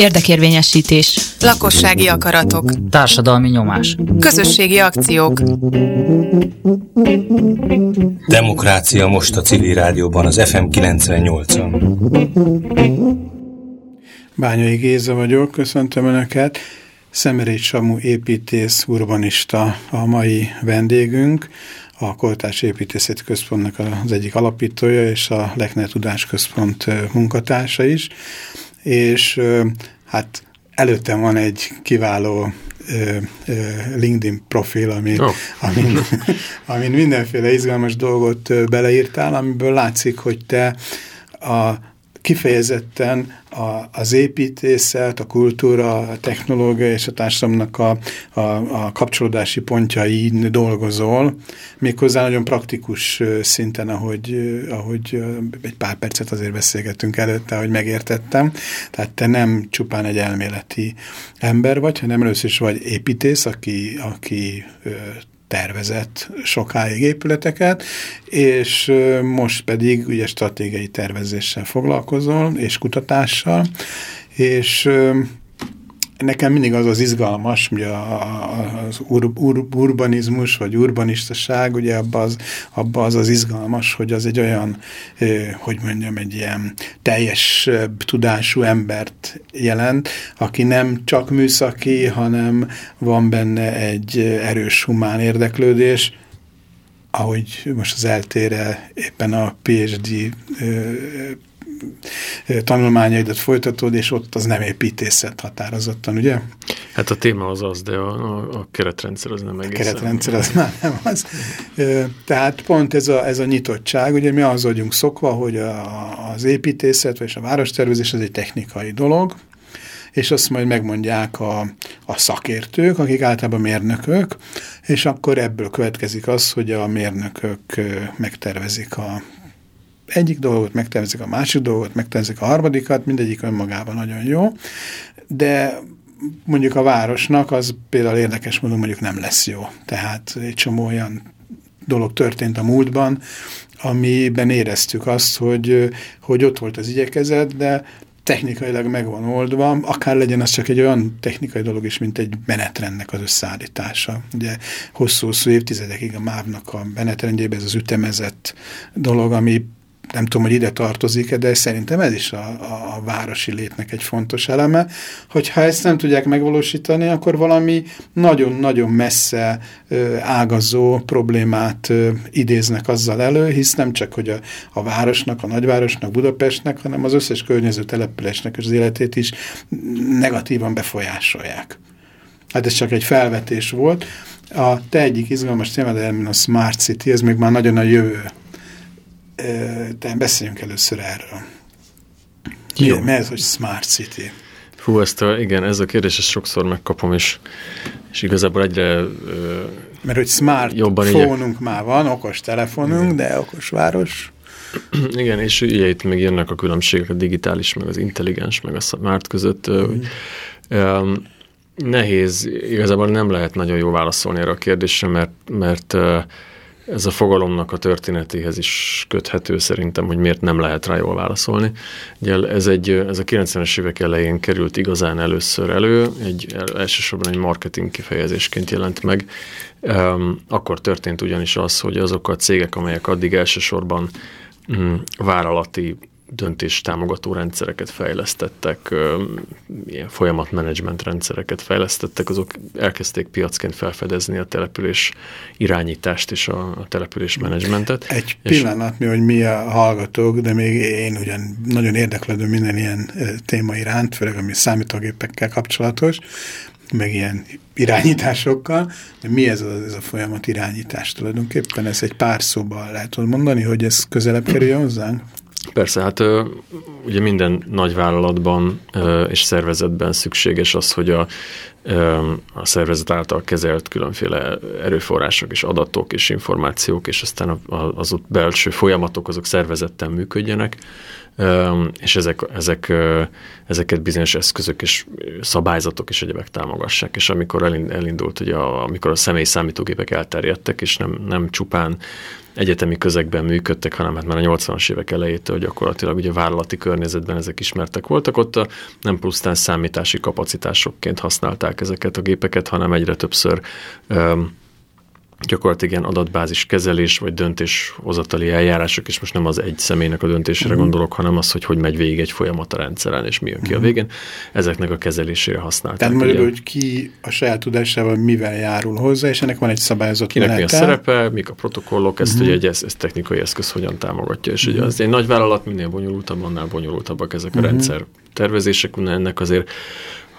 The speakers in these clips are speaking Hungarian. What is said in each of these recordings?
Érdekérvényesítés. Lakossági akaratok. Társadalmi nyomás. Közösségi akciók. Demokrácia most a civil rádióban, az FM 98-on. Bányai Géza vagyok, köszöntöm Önöket. Szemerégy Samu építész, urbanista a mai vendégünk, a Koltás Építészeti Központnak az egyik alapítója, és a Lechner Tudásközpont munkatársa is és hát előttem van egy kiváló LinkedIn profil, amin, oh. amin, amin mindenféle izgalmas dolgot beleírtál, amiből látszik, hogy te a kifejezetten a, az építészet, a kultúra, a technológia és a társadalomnak a, a, a kapcsolódási pontjai dolgozol, méghozzá nagyon praktikus szinten, ahogy, ahogy egy pár percet azért beszélgettünk előtte, hogy megértettem. Tehát te nem csupán egy elméleti ember vagy, hanem először is vagy építész, aki, aki tervezett sokáig épületeket, és most pedig ugye stratégiai tervezéssel foglalkozol, és kutatással, és nekem mindig az az izgalmas, ugye az ur, ur, urbanizmus, vagy urbanistaság, ugye abban az, abba az az izgalmas, hogy az egy olyan, hogy mondjam, egy ilyen teljes tudású embert jelent, aki nem csak műszaki, hanem van benne egy erős humán érdeklődés, ahogy most az eltére éppen a PhD tanulmányaidat folytatod, és ott az nem építészet határozottan, ugye? Hát a téma az az, de a, a, a keretrendszer az nem egészen. A keretrendszer az már nem az. Tehát pont ez a, ez a nyitottság, ugye mi az vagyunk szokva, hogy a, az építészet, vagy a várostervezés az egy technikai dolog, és azt majd megmondják a, a szakértők, akik általában mérnökök, és akkor ebből következik az, hogy a mérnökök megtervezik a egyik dolgot, megtervezik a másik dolgot, megtervezik a harmadikat, mindegyik önmagában nagyon jó, de mondjuk a városnak az például érdekes módon mondjuk nem lesz jó. Tehát egy csomó olyan dolog történt a múltban, amiben éreztük azt, hogy, hogy ott volt az igyekezet, de technikailag megvan oldva, akár legyen az csak egy olyan technikai dolog is, mint egy menetrendnek az összeállítása. Ugye hosszú-hosszú évtizedekig a MÁV-nak a menetrendjében ez az ütemezett dolog, ami nem tudom, hogy ide tartozik-e, de szerintem ez is a, a, városi létnek egy fontos eleme, hogyha ezt nem tudják megvalósítani, akkor valami nagyon-nagyon messze ö, ágazó problémát ö, idéznek azzal elő, hisz nem csak, hogy a, a városnak, a nagyvárosnak, Budapestnek, hanem az összes környező településnek az életét is negatívan befolyásolják. Hát ez csak egy felvetés volt. A te egyik izgalmas témád a Smart City, ez még már nagyon a jövő de beszéljünk először erről. Jó. Mi, ez, hogy Smart City? Hú, ezt a, igen, ez a kérdés, ezt sokszor megkapom, és, és igazából egyre Mert hogy smart jobban fónunk már van, okos telefonunk, igen. de okos város. Igen, és ugye itt még jönnek a különbségek a digitális, meg az intelligens, meg a smart között. Mm. Um, nehéz, igazából nem lehet nagyon jó válaszolni erre a kérdésre, mert, mert uh, ez a fogalomnak a történetéhez is köthető szerintem, hogy miért nem lehet rá jól válaszolni. Ugye ez, egy, ez a 90-es évek elején került igazán először elő, egy, elsősorban egy marketing kifejezésként jelent meg. Akkor történt ugyanis az, hogy azok a cégek, amelyek addig elsősorban mm, vállalati döntés támogató rendszereket fejlesztettek, ilyen folyamatmenedzsment rendszereket fejlesztettek, azok elkezdték piacként felfedezni a település irányítást és a, a település menedzsmentet. Egy pillanat, mi, hogy mi a hallgatók, de még én ugyan nagyon érdeklődöm minden ilyen téma iránt, főleg ami számítógépekkel kapcsolatos, meg ilyen irányításokkal, de mi ez a, ez a folyamat irányítás tulajdonképpen? Ez egy pár szóban lehet mondani, hogy ez közelebb kerüljön hozzánk? Persze, hát ugye minden nagy vállalatban és szervezetben szükséges az, hogy a a szervezet által kezelt különféle erőforrások és adatok és információk, és aztán az ott belső folyamatok azok szervezetten működjenek, és ezek, ezek, ezeket bizonyos eszközök és szabályzatok és egyebek támogassák. És amikor elindult, ugye, amikor a személy számítógépek elterjedtek, és nem, nem csupán egyetemi közegben működtek, hanem hát már a 80-as évek elejétől gyakorlatilag ugye vállalati környezetben ezek ismertek voltak, ott a, nem pusztán számítási kapacitásokként használták ezeket a gépeket, hanem egyre többször um, gyakorlatilag ilyen adatbázis kezelés, vagy döntéshozatali eljárások, és most nem az egy személynek a döntésére uh-huh. gondolok, hanem az, hogy hogy megy végig egy folyamat a rendszeren, és mi jön ki uh-huh. a végén, ezeknek a kezelésére használták. Tehát mondjuk, hogy ki a saját tudásával mivel járul hozzá, és ennek van egy szabályozott Kinek menete. mi a szerepe, mik a protokollok, ezt uh-huh. ugye egy ez, ez technikai eszköz hogyan támogatja, és uh-huh. ugye az egy nagy vállalat minél bonyolultabb, annál bonyolultabbak ezek uh-huh. a rendszer tervezések, ennek azért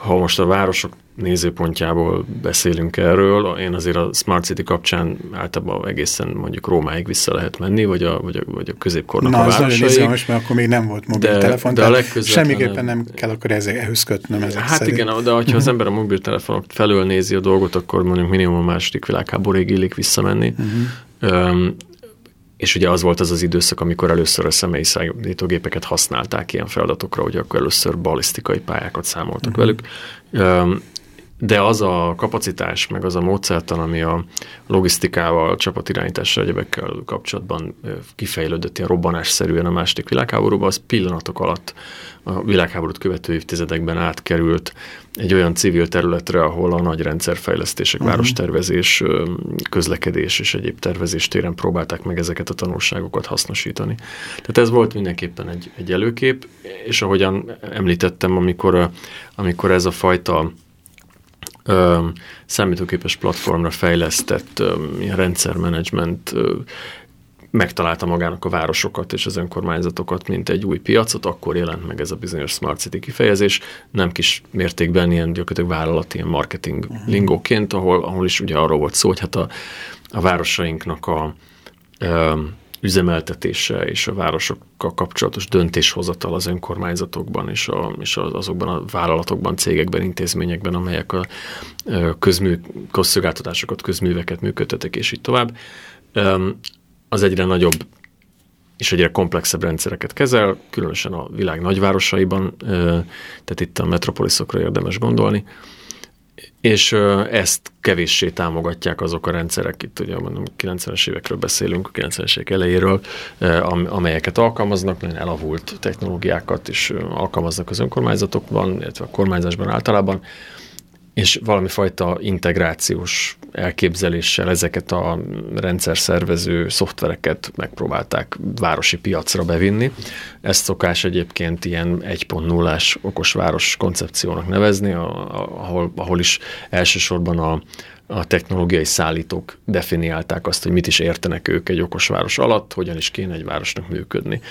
ha most a városok nézőpontjából beszélünk erről, én azért a Smart City kapcsán általában egészen mondjuk Rómáig vissza lehet menni, vagy a, vagy a, vagy a középkornak Na, a városaig. Na, az mert akkor még nem volt mobiltelefon, de, de a semmiképpen nem kell akkor ezek, ehhez kötnöm ezek Hát szerint. igen, de ha az ember a mobiltelefonok felől nézi a dolgot, akkor mondjuk minimum a második világháborúig illik visszamenni. Uh-huh. Um, és ugye az volt az az időszak, amikor először a személyi szállítógépeket használták ilyen feladatokra, hogy akkor először balisztikai pályákat számoltak uh-huh. velük. De az a kapacitás, meg az a módszertan, ami a logisztikával, csapatirányítással, egyebekkel kapcsolatban kifejlődött ilyen robbanásszerűen a második világháborúban, az pillanatok alatt a világháborút követő évtizedekben átkerült egy olyan civil területre, ahol a nagy rendszerfejlesztések, uh-huh. várostervezés, közlekedés és egyéb tervezés téren próbálták meg ezeket a tanulságokat hasznosítani. Tehát ez volt mindenképpen egy, egy előkép, és ahogyan említettem, amikor, amikor ez a fajta ö, számítógépes platformra fejlesztett ö, rendszermenedzsment megtalálta magának a városokat és az önkormányzatokat, mint egy új piacot, akkor jelent meg ez a bizonyos Smart City kifejezés, nem kis mértékben ilyen gyakorlatilag vállalati, ilyen marketing uh-huh. lingóként, ahol, ahol is ugye arról volt szó, hogy hát a, a városainknak a ö, üzemeltetése és a városokkal kapcsolatos döntéshozatal az önkormányzatokban és, a, és azokban a vállalatokban, cégekben, intézményekben, amelyek a közmű, közszolgáltatásokat, közműveket működtetek, és így tovább. Az egyre nagyobb és egyre komplexebb rendszereket kezel, különösen a világ nagyvárosaiban, tehát itt a metropoliszokra érdemes gondolni, és ezt kevéssé támogatják azok a rendszerek, itt ugye mondom, 90-es évekről beszélünk, a 90-es évek elejéről, amelyeket alkalmaznak, nagyon elavult technológiákat is alkalmaznak az önkormányzatokban, illetve a kormányzásban általában, és valami fajta integrációs elképzeléssel ezeket a rendszer szervező szoftvereket megpróbálták városi piacra bevinni. Ezt szokás egyébként ilyen 1.0-ás okos város koncepciónak nevezni, ahol, ahol is elsősorban a, a technológiai szállítók definiálták azt, hogy mit is értenek ők egy okos város alatt, hogyan is kéne egy városnak működni.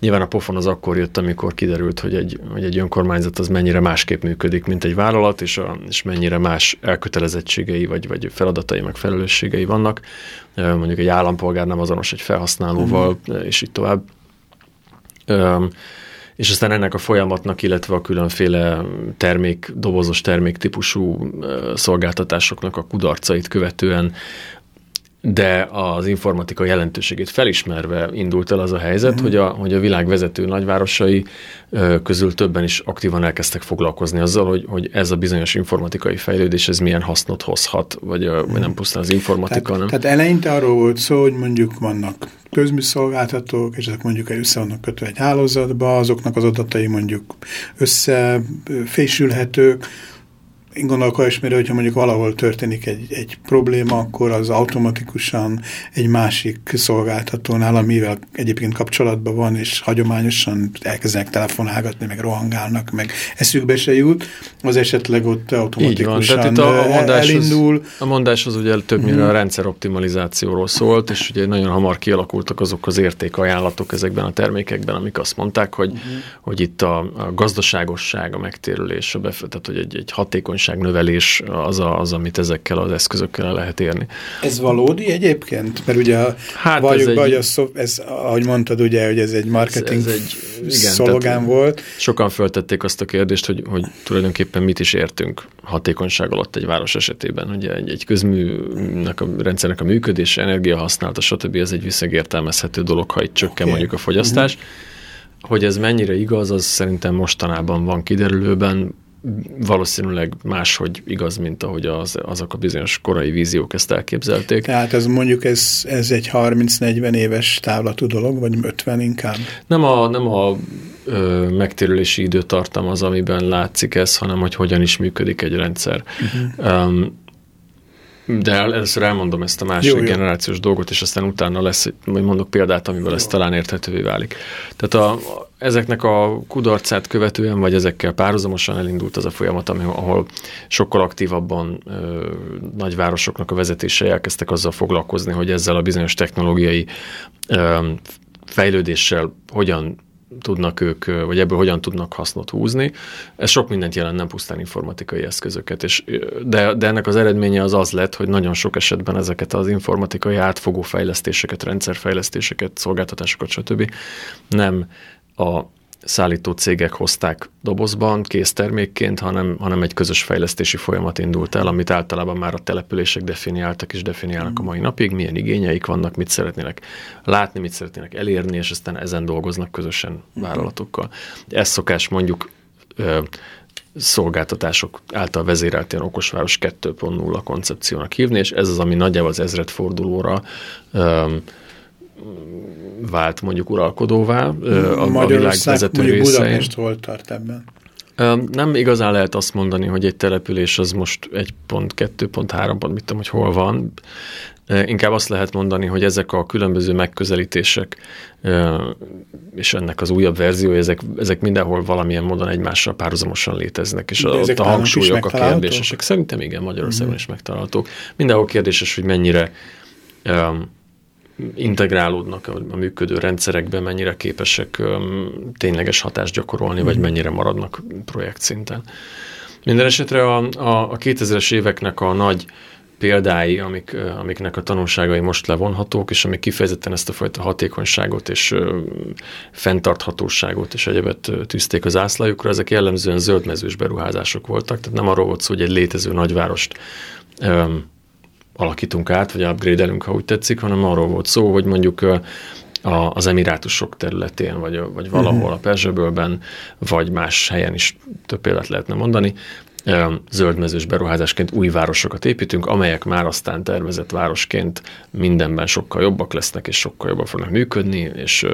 Nyilván a pofon az akkor jött, amikor kiderült, hogy egy, hogy egy önkormányzat az mennyire másképp működik, mint egy vállalat, és, a, és mennyire más elkötelezettségei vagy, vagy feladatai, meg felelősségei vannak. Mondjuk egy állampolgár nem azonos egy felhasználóval, mm. és így tovább. És aztán ennek a folyamatnak, illetve a különféle termék, dobozos terméktípusú szolgáltatásoknak a kudarcait követően de az informatika jelentőségét felismerve indult el az a helyzet, uh-huh. hogy, a, hogy a világ vezető nagyvárosai közül többen is aktívan elkezdtek foglalkozni azzal, hogy, hogy ez a bizonyos informatikai fejlődés, ez milyen hasznot hozhat, vagy, uh-huh. vagy nem pusztán az informatika, tehát, nem? Tehát eleinte arról volt szó, hogy mondjuk vannak közműszolgáltatók, és ezek mondjuk össze vannak kötve egy hálózatba, azoknak az adatai mondjuk összefésülhetők, én gondolok olyasmire, hogyha mondjuk valahol történik egy, egy probléma, akkor az automatikusan egy másik szolgáltatónál, amivel egyébként kapcsolatban van, és hagyományosan elkezdenek telefonálgatni, meg rohangálnak, meg eszükbe se jut, az esetleg ott automatikusan van, itt a, a mondás elindul. Az, a mondás az ugye többnyire hmm. a rendszer optimalizációról szólt, és ugye nagyon hamar kialakultak azok az értékajánlatok ezekben a termékekben, amik azt mondták, hogy, hmm. hogy itt a, a gazdaságosság, a megtérülés, a befő, tehát hogy egy, egy hatékony hatékonyságnövelés az, a, az, amit ezekkel az eszközökkel lehet érni. Ez valódi egyébként? Mert ugye hát valljuk be, hogy ez, ez, ahogy mondtad ugye, hogy ez egy marketing ez, ez egy, igen, szologán volt. Sokan föltették azt a kérdést, hogy, hogy tulajdonképpen mit is értünk hatékonyság alatt egy város esetében. Ugye egy, egy közműnek a rendszernek a működése, energiahasználata, stb. ez egy visszagértelmezhető dolog, ha itt csökken okay. mondjuk a fogyasztás. Uh-huh. Hogy ez mennyire igaz, az szerintem mostanában van kiderülőben, valószínűleg máshogy igaz, mint ahogy az, azok a bizonyos korai víziók ezt elképzelték. Tehát ez mondjuk ez, ez egy 30-40 éves távlatú dolog, vagy 50 inkább? Nem a, nem a ö, megtérülési időtartam az, amiben látszik ez, hanem hogy hogyan is működik egy rendszer. Uh-huh. Um, de először elmondom ezt a másik jó, jó. generációs dolgot, és aztán utána lesz, hogy mondok példát, amivel jó. ez talán érthetővé válik. Tehát a, ezeknek a kudarcát követően, vagy ezekkel párhuzamosan elindult az a folyamat, ahol sokkal aktívabban ö, nagyvárosoknak a vezetése elkezdtek azzal foglalkozni, hogy ezzel a bizonyos technológiai ö, fejlődéssel hogyan tudnak ők, vagy ebből hogyan tudnak hasznot húzni. Ez sok mindent jelent, nem pusztán informatikai eszközöket. És, de, de ennek az eredménye az az lett, hogy nagyon sok esetben ezeket az informatikai átfogó fejlesztéseket, rendszerfejlesztéseket, szolgáltatásokat, stb. nem a szállító cégek hozták dobozban, késztermékként, hanem, hanem egy közös fejlesztési folyamat indult el, amit általában már a települések definiáltak és definiálnak a mai napig, milyen igényeik vannak, mit szeretnének látni, mit szeretnének elérni, és aztán ezen dolgoznak közösen vállalatokkal. Ez szokás mondjuk szolgáltatások által vezérelt ilyen okosváros 2.0 koncepciónak hívni, és ez az, ami nagyjából az ezredfordulóra ö, vált mondjuk uralkodóvá a, a világ vezető részein. Budapest hol tart ebben? Nem igazán lehet azt mondani, hogy egy település az most egy pont, kettő pont, mit tudom, hogy hol van. Inkább azt lehet mondani, hogy ezek a különböző megközelítések és ennek az újabb verziója, ezek, ezek mindenhol valamilyen módon egymással párhuzamosan léteznek, és a, a hangsúlyok, a kérdésesek. Szerintem igen, Magyarországon mm. is megtalálhatók. Mindenhol kérdéses, hogy mennyire integrálódnak a működő rendszerekbe, mennyire képesek tényleges hatást gyakorolni, vagy mhm. mennyire maradnak projekt szinten. Minden esetre a, a, a 2000-es éveknek a nagy példái, amik, amiknek a tanulságai most levonhatók, és amik kifejezetten ezt a fajta hatékonyságot és ö, fenntarthatóságot és egyebet tűzték az ászlajukra, ezek jellemzően zöldmezős beruházások voltak, tehát nem arról volt szó, hogy egy létező nagyvárost ö, alakítunk át, vagy upgrade-elünk, ha úgy tetszik, hanem arról volt szó, hogy mondjuk a, az emirátusok területén, vagy, vagy valahol uh-huh. a Perzsőbölben, vagy más helyen is több példát lehetne mondani, zöldmezős beruházásként új városokat építünk, amelyek már aztán tervezett városként mindenben sokkal jobbak lesznek, és sokkal jobban fognak működni, és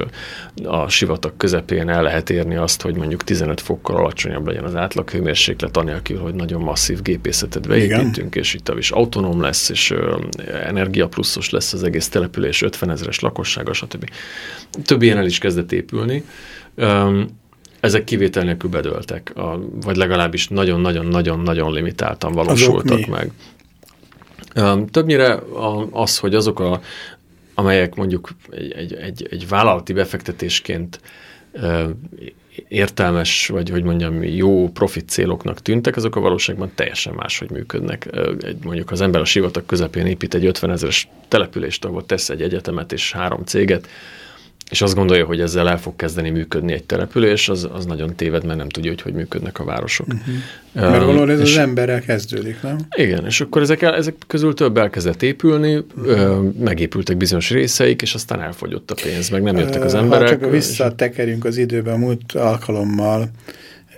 a sivatag közepén el lehet érni azt, hogy mondjuk 15 fokkal alacsonyabb legyen az átlaghőmérséklet, anélkül, hogy nagyon masszív gépészetet beépítünk, Igen. és itt is autonóm lesz, és energiapluszos lesz az egész település, 50 ezeres lakossága, stb. Több ilyen el is kezdett épülni ezek kivétel nélkül bedöltek, a, vagy legalábbis nagyon-nagyon-nagyon-nagyon limitáltan valósultak meg. Többnyire az, hogy azok, a, amelyek mondjuk egy, egy, egy, egy vállalati befektetésként értelmes, vagy hogy mondjam, jó profit céloknak tűntek, azok a valóságban teljesen máshogy működnek. Egy, mondjuk az ember a sivatag közepén épít egy 50 ezeres települést, ahol tesz egy egyetemet és három céget, és azt gondolja, hogy ezzel el fog kezdeni működni egy település, az, az nagyon téved, mert nem tudja, hogy hogy működnek a városok. Uh-huh. Um, mert valahol ez és, az emberrel kezdődik, nem? Igen, és akkor ezek, ezek közül több elkezdett épülni, uh-huh. megépültek bizonyos részeik, és aztán elfogyott a pénz, meg nem jöttek az emberek. Ha csak visszatekerünk az időben, múlt alkalommal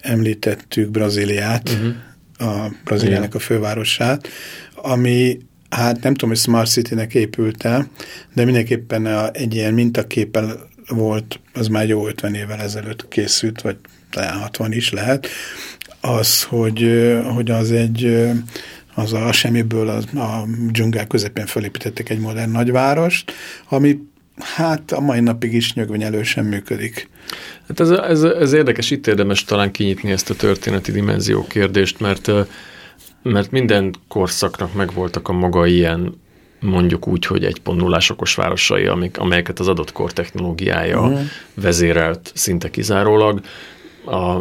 említettük Brazíliát, uh-huh. a Brazíliának a fővárosát, ami hát nem tudom, hogy Smart City-nek épült el, de mindenképpen a, egy ilyen mintaképpel volt, az már jó 50 évvel ezelőtt készült, vagy talán 60 is lehet, az, hogy, hogy az egy az a semmiből az, a dzsungel közepén felépítettek egy modern nagyvárost, ami hát a mai napig is nyögvenyelősen működik. Hát ez, ez, ez érdekes, itt érdemes talán kinyitni ezt a történeti dimenzió kérdést, mert mert minden korszaknak megvoltak a maga ilyen mondjuk úgy, hogy egy nullás okos városai, amik, amelyeket az adott kor technológiája uh-huh. vezérelt szinte kizárólag. A,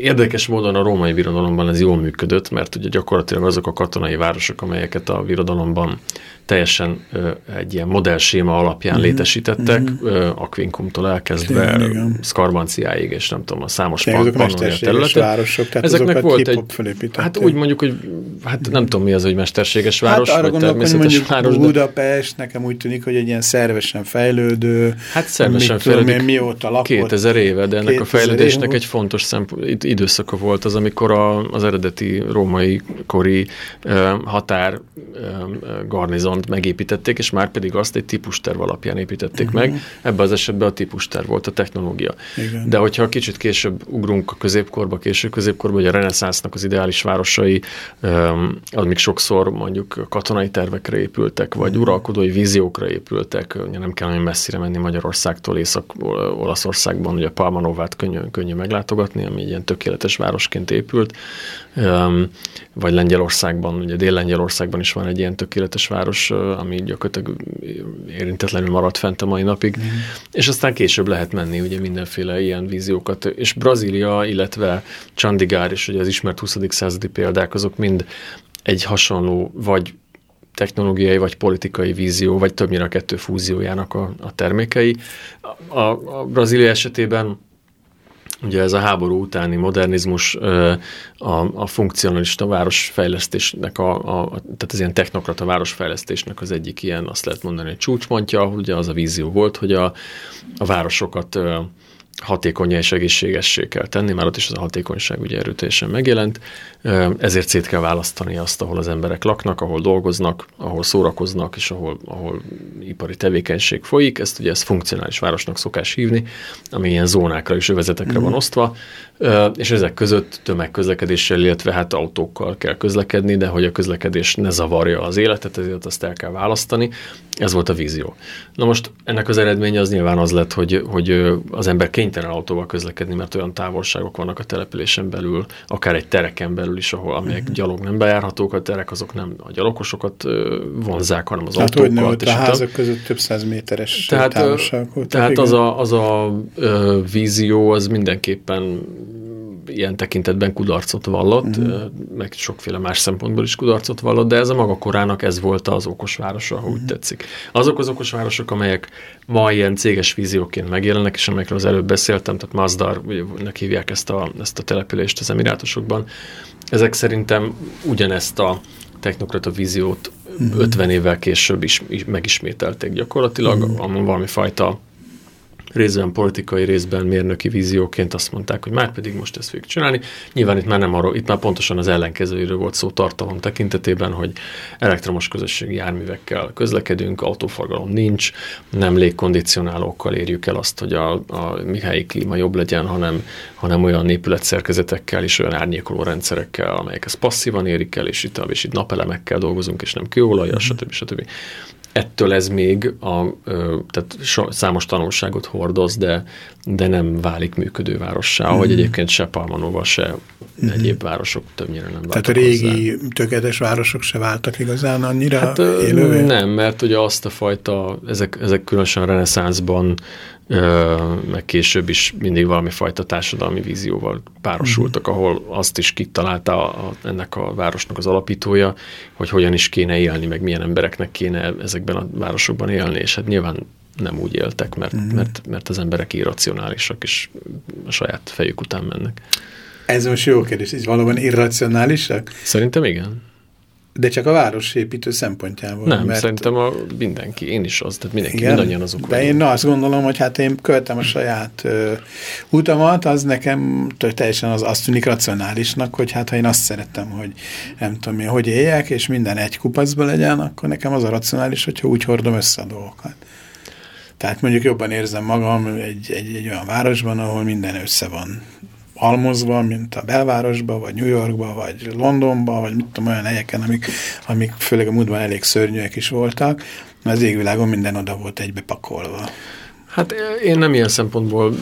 érdekes módon a római birodalomban ez jól működött, mert ugye gyakorlatilag azok a katonai városok, amelyeket a birodalomban teljesen egy ilyen modellséma alapján mm-hmm. létesítettek, mm-hmm. Aquincumtól elkezdve Skarbanciáig, és nem tudom, a számos pannonia területet. Városok, tehát Ezeknek volt egy, hát úgy mondjuk, hogy hát nem tudom mi az, hogy mesterséges hát város, hát arra vagy gondolok, természetes hogy város. Budapest, de... nekem úgy tűnik, hogy egy ilyen szervesen fejlődő, hát szervesen tudom, mióta lakott. 2000 éve, de ennek a fejlődésnek egy fontos szempont, időszaka volt az, amikor a, az eredeti római kori határ uh, garnizon pont megépítették, és már pedig azt egy típusterv alapján építették uh-huh. meg. Ebben az esetben a típusterv volt a technológia. Igen. De hogyha kicsit később ugrunk a középkorba, késő középkorba, hogy a reneszánsznak az ideális városai, az még sokszor mondjuk katonai tervekre épültek, vagy uh-huh. uralkodói víziókra épültek, nem kell nagyon messzire menni Magyarországtól, Észak-Olaszországban, ugye Palmanovát könnyű, könnyű meglátogatni, ami egy ilyen tökéletes városként épült, vagy Lengyelországban, ugye Dél-Lengyelországban is van egy ilyen tökéletes város, ami gyakorlatilag érintetlenül maradt fent a mai napig, mm. és aztán később lehet menni ugye mindenféle ilyen víziókat, és Brazília, illetve Chandigarh és ugye az ismert 20. századi példák, azok mind egy hasonló vagy technológiai vagy politikai vízió, vagy többnyire a kettő fúziójának a, a termékei. A, a Brazília esetében Ugye ez a háború utáni modernizmus, a, a funkcionalista városfejlesztésnek, a, a, tehát az ilyen technokrata városfejlesztésnek az egyik ilyen, azt lehet mondani, egy csúcspontja, ugye az a vízió volt, hogy a, a városokat hatékony és egészségessé kell tenni, már ott is az a hatékonyság ugye erőteljesen megjelent, ezért szét kell választani azt, ahol az emberek laknak, ahol dolgoznak, ahol szórakoznak, és ahol, ahol ipari tevékenység folyik, ezt ugye ezt funkcionális városnak szokás hívni, ami ilyen zónákra és övezetekre mm. van osztva, és ezek között tömegközlekedéssel, illetve hát autókkal kell közlekedni, de hogy a közlekedés ne zavarja az életet, ezért azt el kell választani. Ez volt a vízió. Na most ennek az eredménye az nyilván az lett, hogy, hogy az ember kénytelen autóval közlekedni, mert olyan távolságok vannak a településen belül, akár egy tereken belül is, ahol amelyek uh-huh. gyalog nem bejárhatók, a terek azok nem a gyalogosokat vonzák, hanem az tehát autókkal. Tehát a házak között több száz méteres tehát, távolságok voltak. Tehát az a, az a vízió az mindenképpen ilyen tekintetben kudarcot vallott, uh-huh. meg sokféle más szempontból is kudarcot vallott, de ez a maga korának ez volt az okosvárosa, ha uh-huh. úgy mhm. tetszik. Azok az okosvárosok, amelyek ma ilyen céges vízióként megjelennek, és amelyekről az előbb beszéltem, tehát Mazdar-nek hívják ezt a, ezt a települést az Emirátusokban, ezek szerintem ugyanezt a technokrata víziót. Mhm. 50 évvel később is, is megismételték gyakorlatilag, uh-huh. valami fajta részben politikai, részben mérnöki vízióként azt mondták, hogy már pedig most ezt fogjuk csinálni. Nyilván itt már nem arról, itt már pontosan az ellenkezőjéről volt szó tartalom tekintetében, hogy elektromos közösségi járművekkel közlekedünk, autóforgalom nincs, nem légkondicionálókkal érjük el azt, hogy a, a Mihályi klíma jobb legyen, hanem, hanem olyan épületszerkezetekkel és olyan árnyékoló rendszerekkel, amelyek ezt passzívan érik el, és itt, és itt napelemekkel dolgozunk, és nem kőolajjal, mm-hmm. stb. stb ettől ez még a, tehát so, számos tanulságot hordoz, de, de nem válik működő várossá, mm. hogy egyébként se Palmanova, se mm. egyéb városok többnyire nem váltak Tehát a régi hozzá. tökéletes városok se váltak igazán annyira hát, élővé? Nem, mert ugye azt a fajta, ezek, ezek különösen a reneszánszban meg később is mindig valami fajta társadalmi vízióval párosultak, uh-huh. ahol azt is kitalálta a, a, ennek a városnak az alapítója, hogy hogyan is kéne élni, meg milyen embereknek kéne ezekben a városokban élni, és hát nyilván nem úgy éltek, mert, uh-huh. mert, mert az emberek irracionálisak, és a saját fejük után mennek. Ez most jó kérdés, ez valóban irracionálisak? Szerintem igen. De csak a városépítő szempontjából. Nem, mert... szerintem a mindenki, én is az, tehát mindenki, Igen, mindannyian azok De vagyunk. én azt gondolom, hogy hát én követem a saját ö, utamat, az nekem teljesen az, azt tűnik racionálisnak, hogy hát ha én azt szerettem, hogy nem tudom én, hogy éljek, és minden egy kupacba legyen, akkor nekem az a racionális, hogyha úgy hordom össze a dolgokat. Tehát mondjuk jobban érzem magam egy, egy, egy olyan városban, ahol minden össze van halmozva, mint a belvárosba, vagy New Yorkba, vagy Londonba, vagy mit tudom, olyan helyeken, amik, amik főleg a múltban elég szörnyűek is voltak, az égvilágon minden oda volt egybe. Hát én nem ilyen szempontból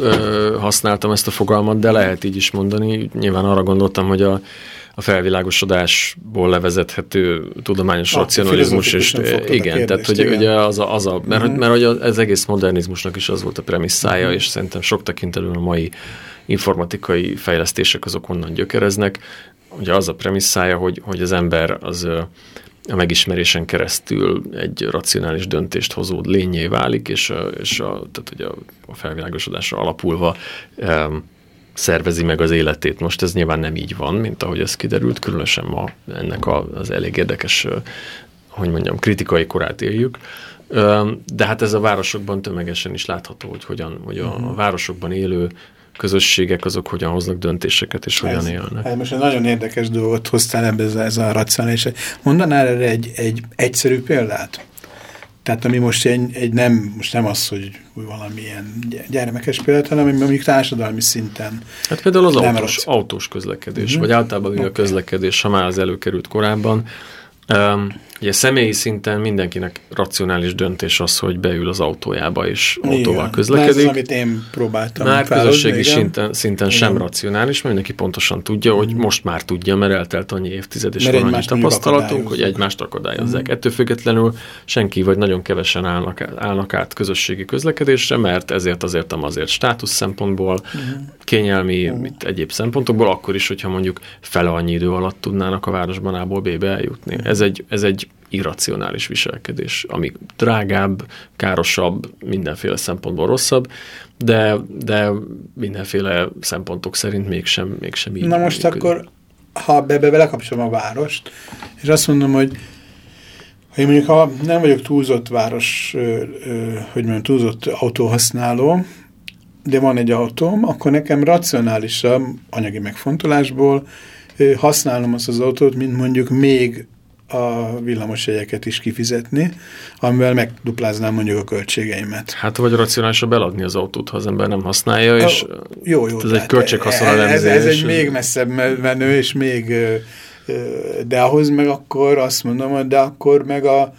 ö, használtam ezt a fogalmat, de lehet így is mondani. Nyilván arra gondoltam, hogy a, a felvilágosodásból levezethető tudományos ah, racionalizmus, és igen, tehát hogy igen. ugye az a, az a mert, uh-huh. mert, mert az egész modernizmusnak is az volt a premisszája, uh-huh. és szerintem sok tekintetben a mai informatikai fejlesztések azok onnan gyökereznek. Ugye az a premisszája, hogy, hogy az ember az a megismerésen keresztül egy racionális döntést hozó lényé válik, és, a, és a, tehát ugye a, a felvilágosodásra alapulva um, szervezi meg az életét. Most ez nyilván nem így van, mint ahogy ez kiderült, különösen ma ennek a, az elég érdekes, hogy mondjam, kritikai korát éljük. De hát ez a városokban tömegesen is látható, hogy hogyan, hogy a, a mhm. városokban élő közösségek azok hogyan hoznak döntéseket, és hogyan ez, élnek. Hát most egy nagyon érdekes dolgot hoztál ebbe ez, ez a racionális. Mondanál erre egy, egy egyszerű példát? Tehát ami most egy, egy nem, most nem az, hogy valamilyen gyermekes példát, hanem ami mondjuk társadalmi szinten. Hát például az autós, autós közlekedés, mhm. -huh. vagy általában okay. a közlekedés, ha már az előkerült korábban, Um, ugye személyi szinten mindenkinek racionális döntés az, hogy beül az autójába és autóval igen. közlekedik. Ez az, amit én próbáltam. Már közösségi igen. szinten, szinten igen. sem racionális, mert mindenki pontosan tudja, hogy mm. most már tudja, mert eltelt annyi évtized, és mert van annyi tapasztalatunk, hogy egymást akadályozzák. Mm. Ettől függetlenül senki vagy nagyon kevesen állnak, állnak át közösségi közlekedésre, mert ezért azért azért státusz szempontból, mm. kényelmi, mm. Mit, egyéb szempontokból, akkor is, hogyha mondjuk fele annyi idő alatt tudnának a városban A-ból B-be eljutni. Mm ez egy, ez egy irracionális viselkedés, ami drágább, károsabb, mindenféle szempontból rosszabb, de, de mindenféle szempontok szerint mégsem, mégsem így Na most működik. akkor, ha be, be belekapcsolom a várost, és azt mondom, hogy hogy mondjuk ha nem vagyok túlzott város, ö, ö, hogy mondjam, túlzott autóhasználó, de van egy autóm, akkor nekem racionálisabb anyagi megfontolásból ö, használom azt az autót, mint mondjuk még a villamosjegyeket is kifizetni, amivel megdupláznám mondjuk a költségeimet. Hát vagy racionálisabb eladni az autót, ha az ember nem használja, és a, jó, jó, ez egy költséghaszon ez, ez egy még messzebb menő, és még de ahhoz meg akkor azt mondom, hogy de akkor meg a,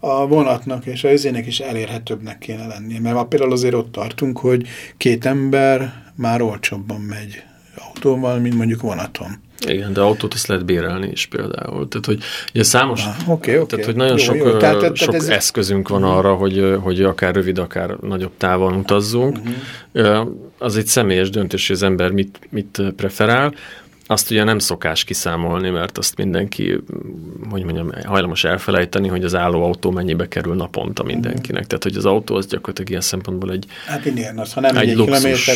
a vonatnak és a izének is elérhetőbbnek kéne lennie. Mert például azért ott tartunk, hogy két ember már olcsóbban megy autóval, mint mondjuk vonaton. Igen, de autót azt lehet bérelni is például. Tehát, hogy ugye számos, ah, okay, okay. tehát, hogy nagyon jó, sok, jó. Tehát, tehát sok ez... eszközünk van arra, hogy, hogy akár rövid, akár nagyobb távon utazzunk. Uh mhm. -huh. Az egy személyes döntés, hogy az ember mit, mit preferál. Azt ugye nem szokás kiszámolni, mert azt mindenki, hogy mondjam, hajlamos elfelejteni, hogy az álló autó mennyibe kerül naponta mindenkinek. Tehát, hogy az autó az gyakorlatilag ilyen szempontból egy, hát igen, az, ha nem egy, egy luxus,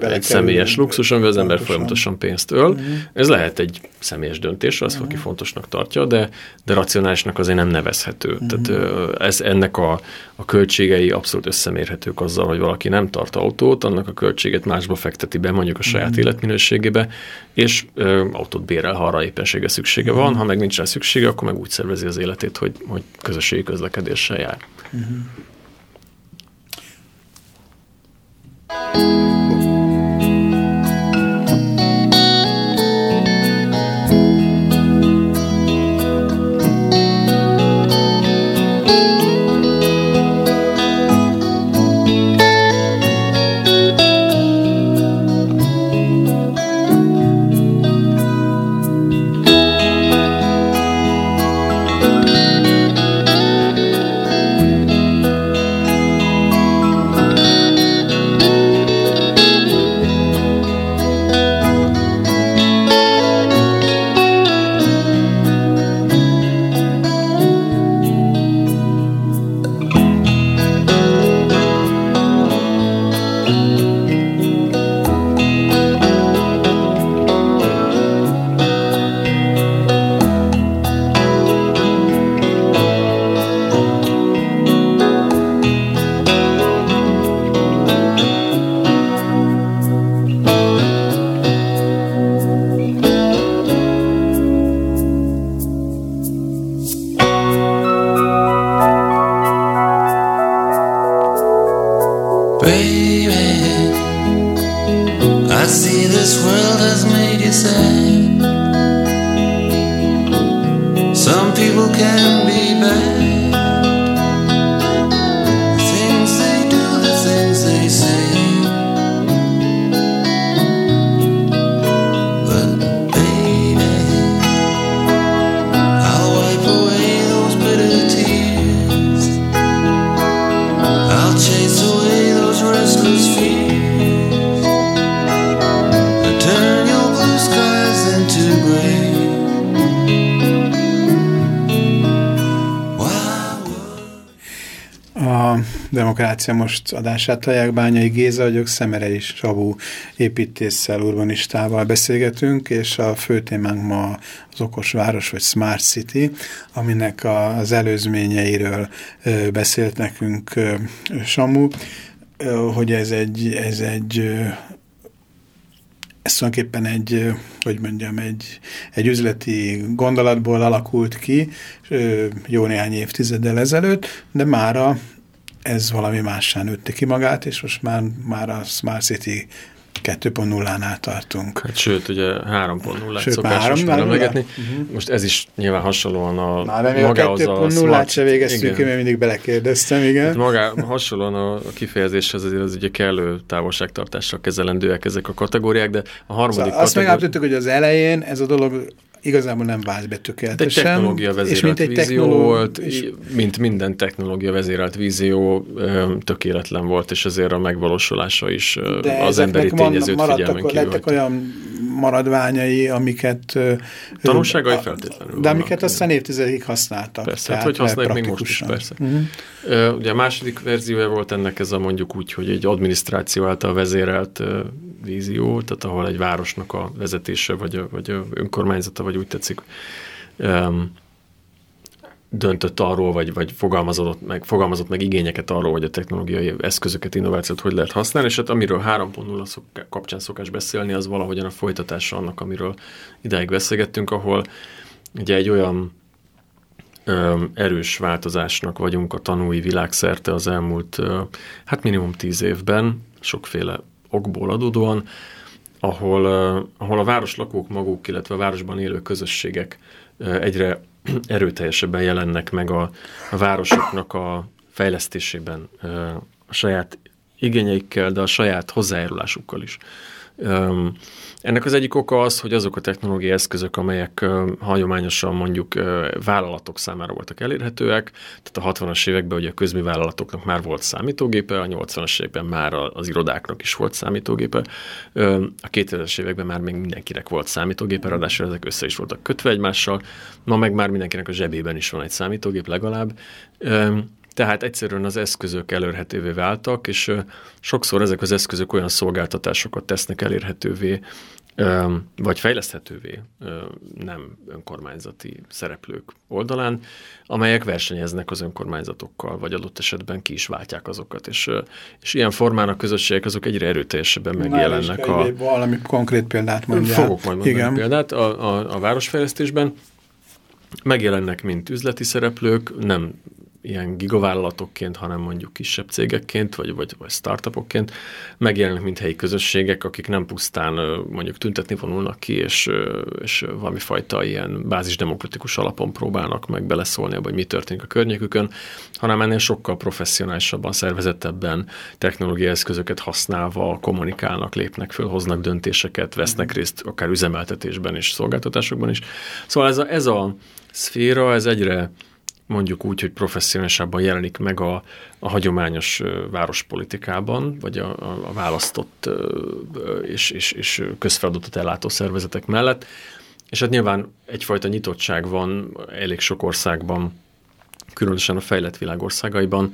egy személyes luxus, amivel az ember folyamatosan pénzt öl. Uh-huh. Ez lehet egy személyes döntés, az, uh-huh. aki fontosnak tartja, de, de racionálisnak azért nem nevezhető. Uh-huh. Tehát ez, ennek a, a költségei abszolút összemérhetők azzal, hogy valaki nem tart autót, annak a költséget másba fekteti be, mondjuk a saját uh-huh. életminőségébe, és ö, autót bérel, ha arra éppensége szüksége van, ha meg nincs rá szüksége, akkor meg úgy szervezi az életét, hogy, hogy közösségi közlekedéssel jár. Uh-huh. Demokrácia most adását hallják, Bányai Géza vagyok, Szemerei Sabu építésszel, urbanistával beszélgetünk, és a fő témánk ma az okos város, vagy Smart City, aminek az előzményeiről beszélt nekünk Samu, hogy ez egy, ez egy ez tulajdonképpen egy, hogy mondjam, egy, egy üzleti gondolatból alakult ki jó néhány évtizeddel ezelőtt, de mára ez valami mássá nőtte ki magát, és most már, már a Smart City 2.0-nál tartunk. Hát sőt, ugye 3.0-át szokásos már emlegetni. Uh-huh. Most ez is nyilván hasonlóan a Már még magához a 2.0-át se végeztük ki, mert mindig belekérdeztem, igen. Hát magá, hasonlóan a kifejezéshez azért az ugye kellő távolságtartással kezelendőek ezek a kategóriák, de a harmadik szóval kategóri... Azt megállapítottuk, hogy az elején ez a dolog igazából nem vált be tökéletesen. Egy technológia vezérelt és mint egy vízió technológ... volt, és... mint minden technológia vezérelt vízió tökéletlen volt, és ezért a megvalósulása is De az emberi tényezőt figyelmen kívül. Lettek olyan maradványai, amiket... Tanulságai a, feltétlenül. De amiket aztán évtizedig használtak. Persze, hát, hogy használják még most is, persze. Uh-huh. Ugye a második verziója volt ennek ez a mondjuk úgy, hogy egy adminisztráció által vezérelt vízió, tehát ahol egy városnak a vezetése, vagy a, vagy a önkormányzata, vagy úgy tetszik, um, döntött arról, vagy, vagy fogalmazott, meg, fogalmazott meg igényeket arról, hogy a technológiai eszközöket, innovációt hogy lehet használni, és hát amiről 3.0 szok, kapcsán szokás beszélni, az valahogyan a folytatása annak, amiről idáig beszélgettünk, ahol ugye egy olyan erős változásnak vagyunk a tanúi világszerte az elmúlt, hát minimum tíz évben, sokféle okból adódóan, ahol, ahol a városlakók maguk, illetve a városban élő közösségek egyre erőteljesebben jelennek meg a, a városoknak a fejlesztésében, a saját igényeikkel, de a saját hozzájárulásukkal is. Ennek az egyik oka az, hogy azok a technológiai eszközök, amelyek hagyományosan mondjuk vállalatok számára voltak elérhetőek, tehát a 60-as években ugye a közművállalatoknak már volt számítógépe, a 80-as években már az irodáknak is volt számítógépe, a 2000-es években már még mindenkinek volt számítógépe, ráadásul ezek össze is voltak kötve egymással, ma meg már mindenkinek a zsebében is van egy számítógép legalább, tehát egyszerűen az eszközök elérhetővé váltak, és sokszor ezek az eszközök olyan szolgáltatásokat tesznek elérhetővé, vagy fejleszthetővé nem önkormányzati szereplők oldalán, amelyek versenyeznek az önkormányzatokkal, vagy adott esetben ki is váltják azokat. És, és ilyen formán a közösségek azok egyre erőteljesebben megjelennek. A, valami konkrét példát mondjál. Fogok majd mondani Igen. példát a, a, a városfejlesztésben. Megjelennek, mint üzleti szereplők, nem ilyen gigavállalatokként, hanem mondjuk kisebb cégekként, vagy, vagy, vagy startupokként megjelennek, mint helyi közösségek, akik nem pusztán mondjuk tüntetni vonulnak ki, és, és valami fajta ilyen bázisdemokratikus alapon próbálnak meg beleszólni abba, hogy mi történik a környékükön, hanem ennél sokkal professzionálisabban, szervezettebben technológiai eszközöket használva kommunikálnak, lépnek föl, hoznak döntéseket, vesznek részt akár üzemeltetésben és szolgáltatásokban is. Szóval ez a, ez a szféra, ez egyre mondjuk úgy, hogy professzionálisabban jelenik meg a, a hagyományos várospolitikában, vagy a, a, választott és, és, és közfeladatot ellátó szervezetek mellett. És hát nyilván egyfajta nyitottság van elég sok országban, különösen a fejlett világ országaiban,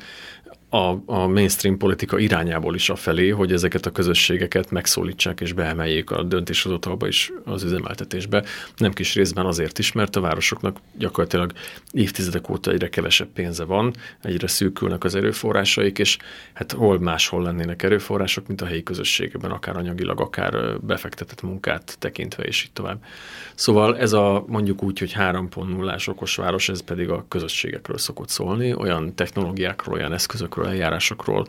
a, a mainstream politika irányából is a felé, hogy ezeket a közösségeket megszólítsák és beemeljék a döntéshozatalba és az üzemeltetésbe. Nem kis részben azért is, mert a városoknak gyakorlatilag évtizedek óta egyre kevesebb pénze van, egyre szűkülnek az erőforrásaik, és hát hol máshol lennének erőforrások, mint a helyi közösségekben, akár anyagilag, akár befektetett munkát tekintve, és így tovább. Szóval ez a mondjuk úgy, hogy 3.0-ás okos város, ez pedig a közösségekről szokott szólni, olyan technológiákról, olyan eszközökről, eljárásokról,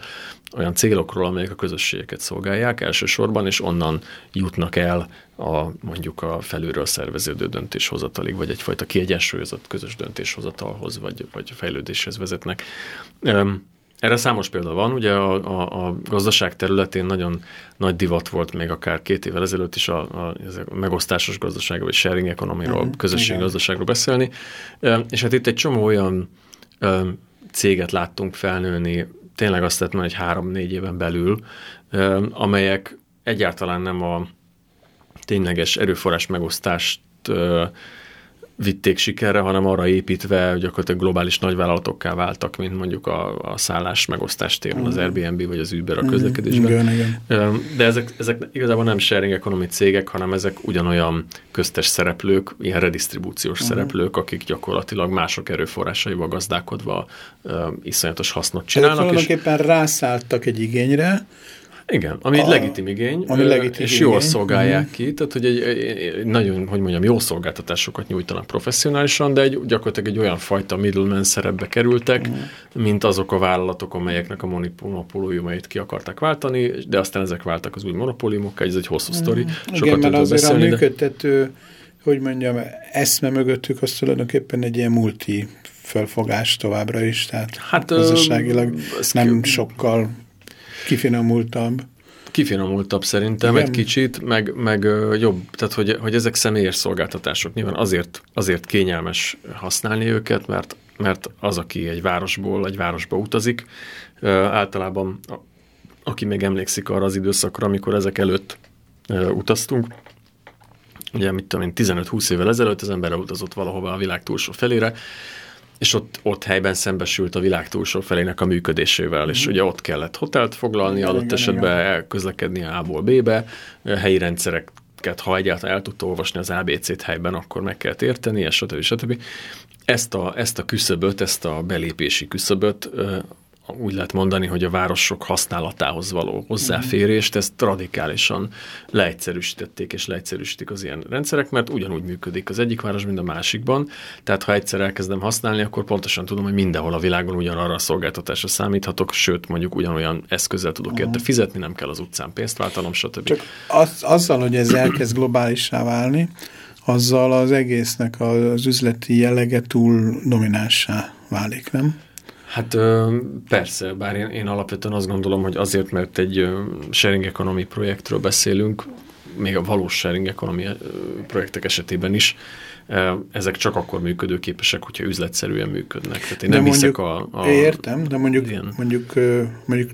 olyan célokról, amelyek a közösségeket szolgálják elsősorban, és onnan jutnak el a mondjuk a felülről szerveződő döntéshozatalig, vagy egyfajta kiegyensúlyozott közös döntéshozatalhoz, vagy, vagy fejlődéshez vezetnek. Erre számos példa van, ugye a, a, a gazdaság területén nagyon nagy divat volt még akár két évvel ezelőtt is a, a, a megosztásos gazdaság, vagy sharing economy-ról, uh-huh, közösségi gazdaságról beszélni, és hát itt egy csomó olyan céget láttunk felnőni, tényleg azt tettem, hogy három-négy éven belül, amelyek egyáltalán nem a tényleges erőforrás megosztást vitték sikerre, hanem arra építve gyakorlatilag globális nagyvállalatokká váltak, mint mondjuk a, a szállás megosztás téren, az Airbnb vagy az Uber a közlekedésben. Igen, igen. De ezek, ezek igazából nem sharing economy cégek, hanem ezek ugyanolyan köztes szereplők, ilyen redistribúciós uh-huh. szereplők, akik gyakorlatilag mások erőforrásaival gazdálkodva uh, iszonyatos hasznot Csinálnak. És, tulajdonképpen rászálltak egy igényre, igen, ami egy legitim igény, ami legitim és jól igény. szolgálják Mhm. ki, tehát hogy egy, egy, egy nagyon, hogy mondjam, jó szolgáltatásokat nyújtanak professzionálisan, de egy, gyakorlatilag egy olyan fajta middleman szerepbe kerültek, Mhm. mint azok a vállalatok, amelyeknek a monopóliumait ki akarták váltani, de aztán ezek váltak az új monopóliumokká, ez egy hosszú sztori, Igen, sokat mert tudok azért beszélni, a de működtető, hogy mondjam, eszme mögöttük az tulajdonképpen egy ilyen multi felfogás továbbra is, tehát Hát, gazdaságilag nem sokkal kifinomultabb. kifinomultabb szerintem Igen. egy kicsit, meg, meg jobb, tehát hogy, hogy ezek személyes szolgáltatások. Nyilván azért, azért kényelmes használni őket, mert, mert az, aki egy városból egy városba utazik, általában aki még emlékszik arra az időszakra, amikor ezek előtt utaztunk, ugye mit tudom én, 15-20 évvel ezelőtt az ember utazott valahova a világ túlsó felére, és ott, ott helyben szembesült a világ túlsó felének a működésével, és ugye ott kellett hotelt foglalni, Igen, adott igen, esetben igen. elközlekedni A-ból B-be, helyi rendszereket, ha egyáltalán el tudta olvasni az ABC-t helyben, akkor meg kellett érteni, és stb. stb. Ezt a, ezt a küszöböt, ezt a belépési küszöböt úgy lehet mondani, hogy a városok használatához való hozzáférést, ezt radikálisan leegyszerűsítették és leegyszerűsítik az ilyen rendszerek, mert ugyanúgy működik az egyik város, mint a másikban. Tehát ha egyszer elkezdem használni, akkor pontosan tudom, hogy mindenhol a világon ugyanarra a szolgáltatásra számíthatok, sőt, mondjuk ugyanolyan eszközzel tudok érte fizetni, nem kell az utcán pénzt váltanom, stb. Csak az, azzal, hogy ez elkezd globálissá válni, azzal az egésznek az üzleti jellege túl dominánsá válik, nem? Hát persze, bár én, én alapvetően azt gondolom, hogy azért, mert egy sharing economy projektről beszélünk, még a valós sharing economy projektek esetében is, ezek csak akkor működőképesek, hogyha üzletszerűen működnek. Tehát én De nem hiszek mondjuk- a, a... Értem, de mondjuk, Igen. mondjuk, mondjuk,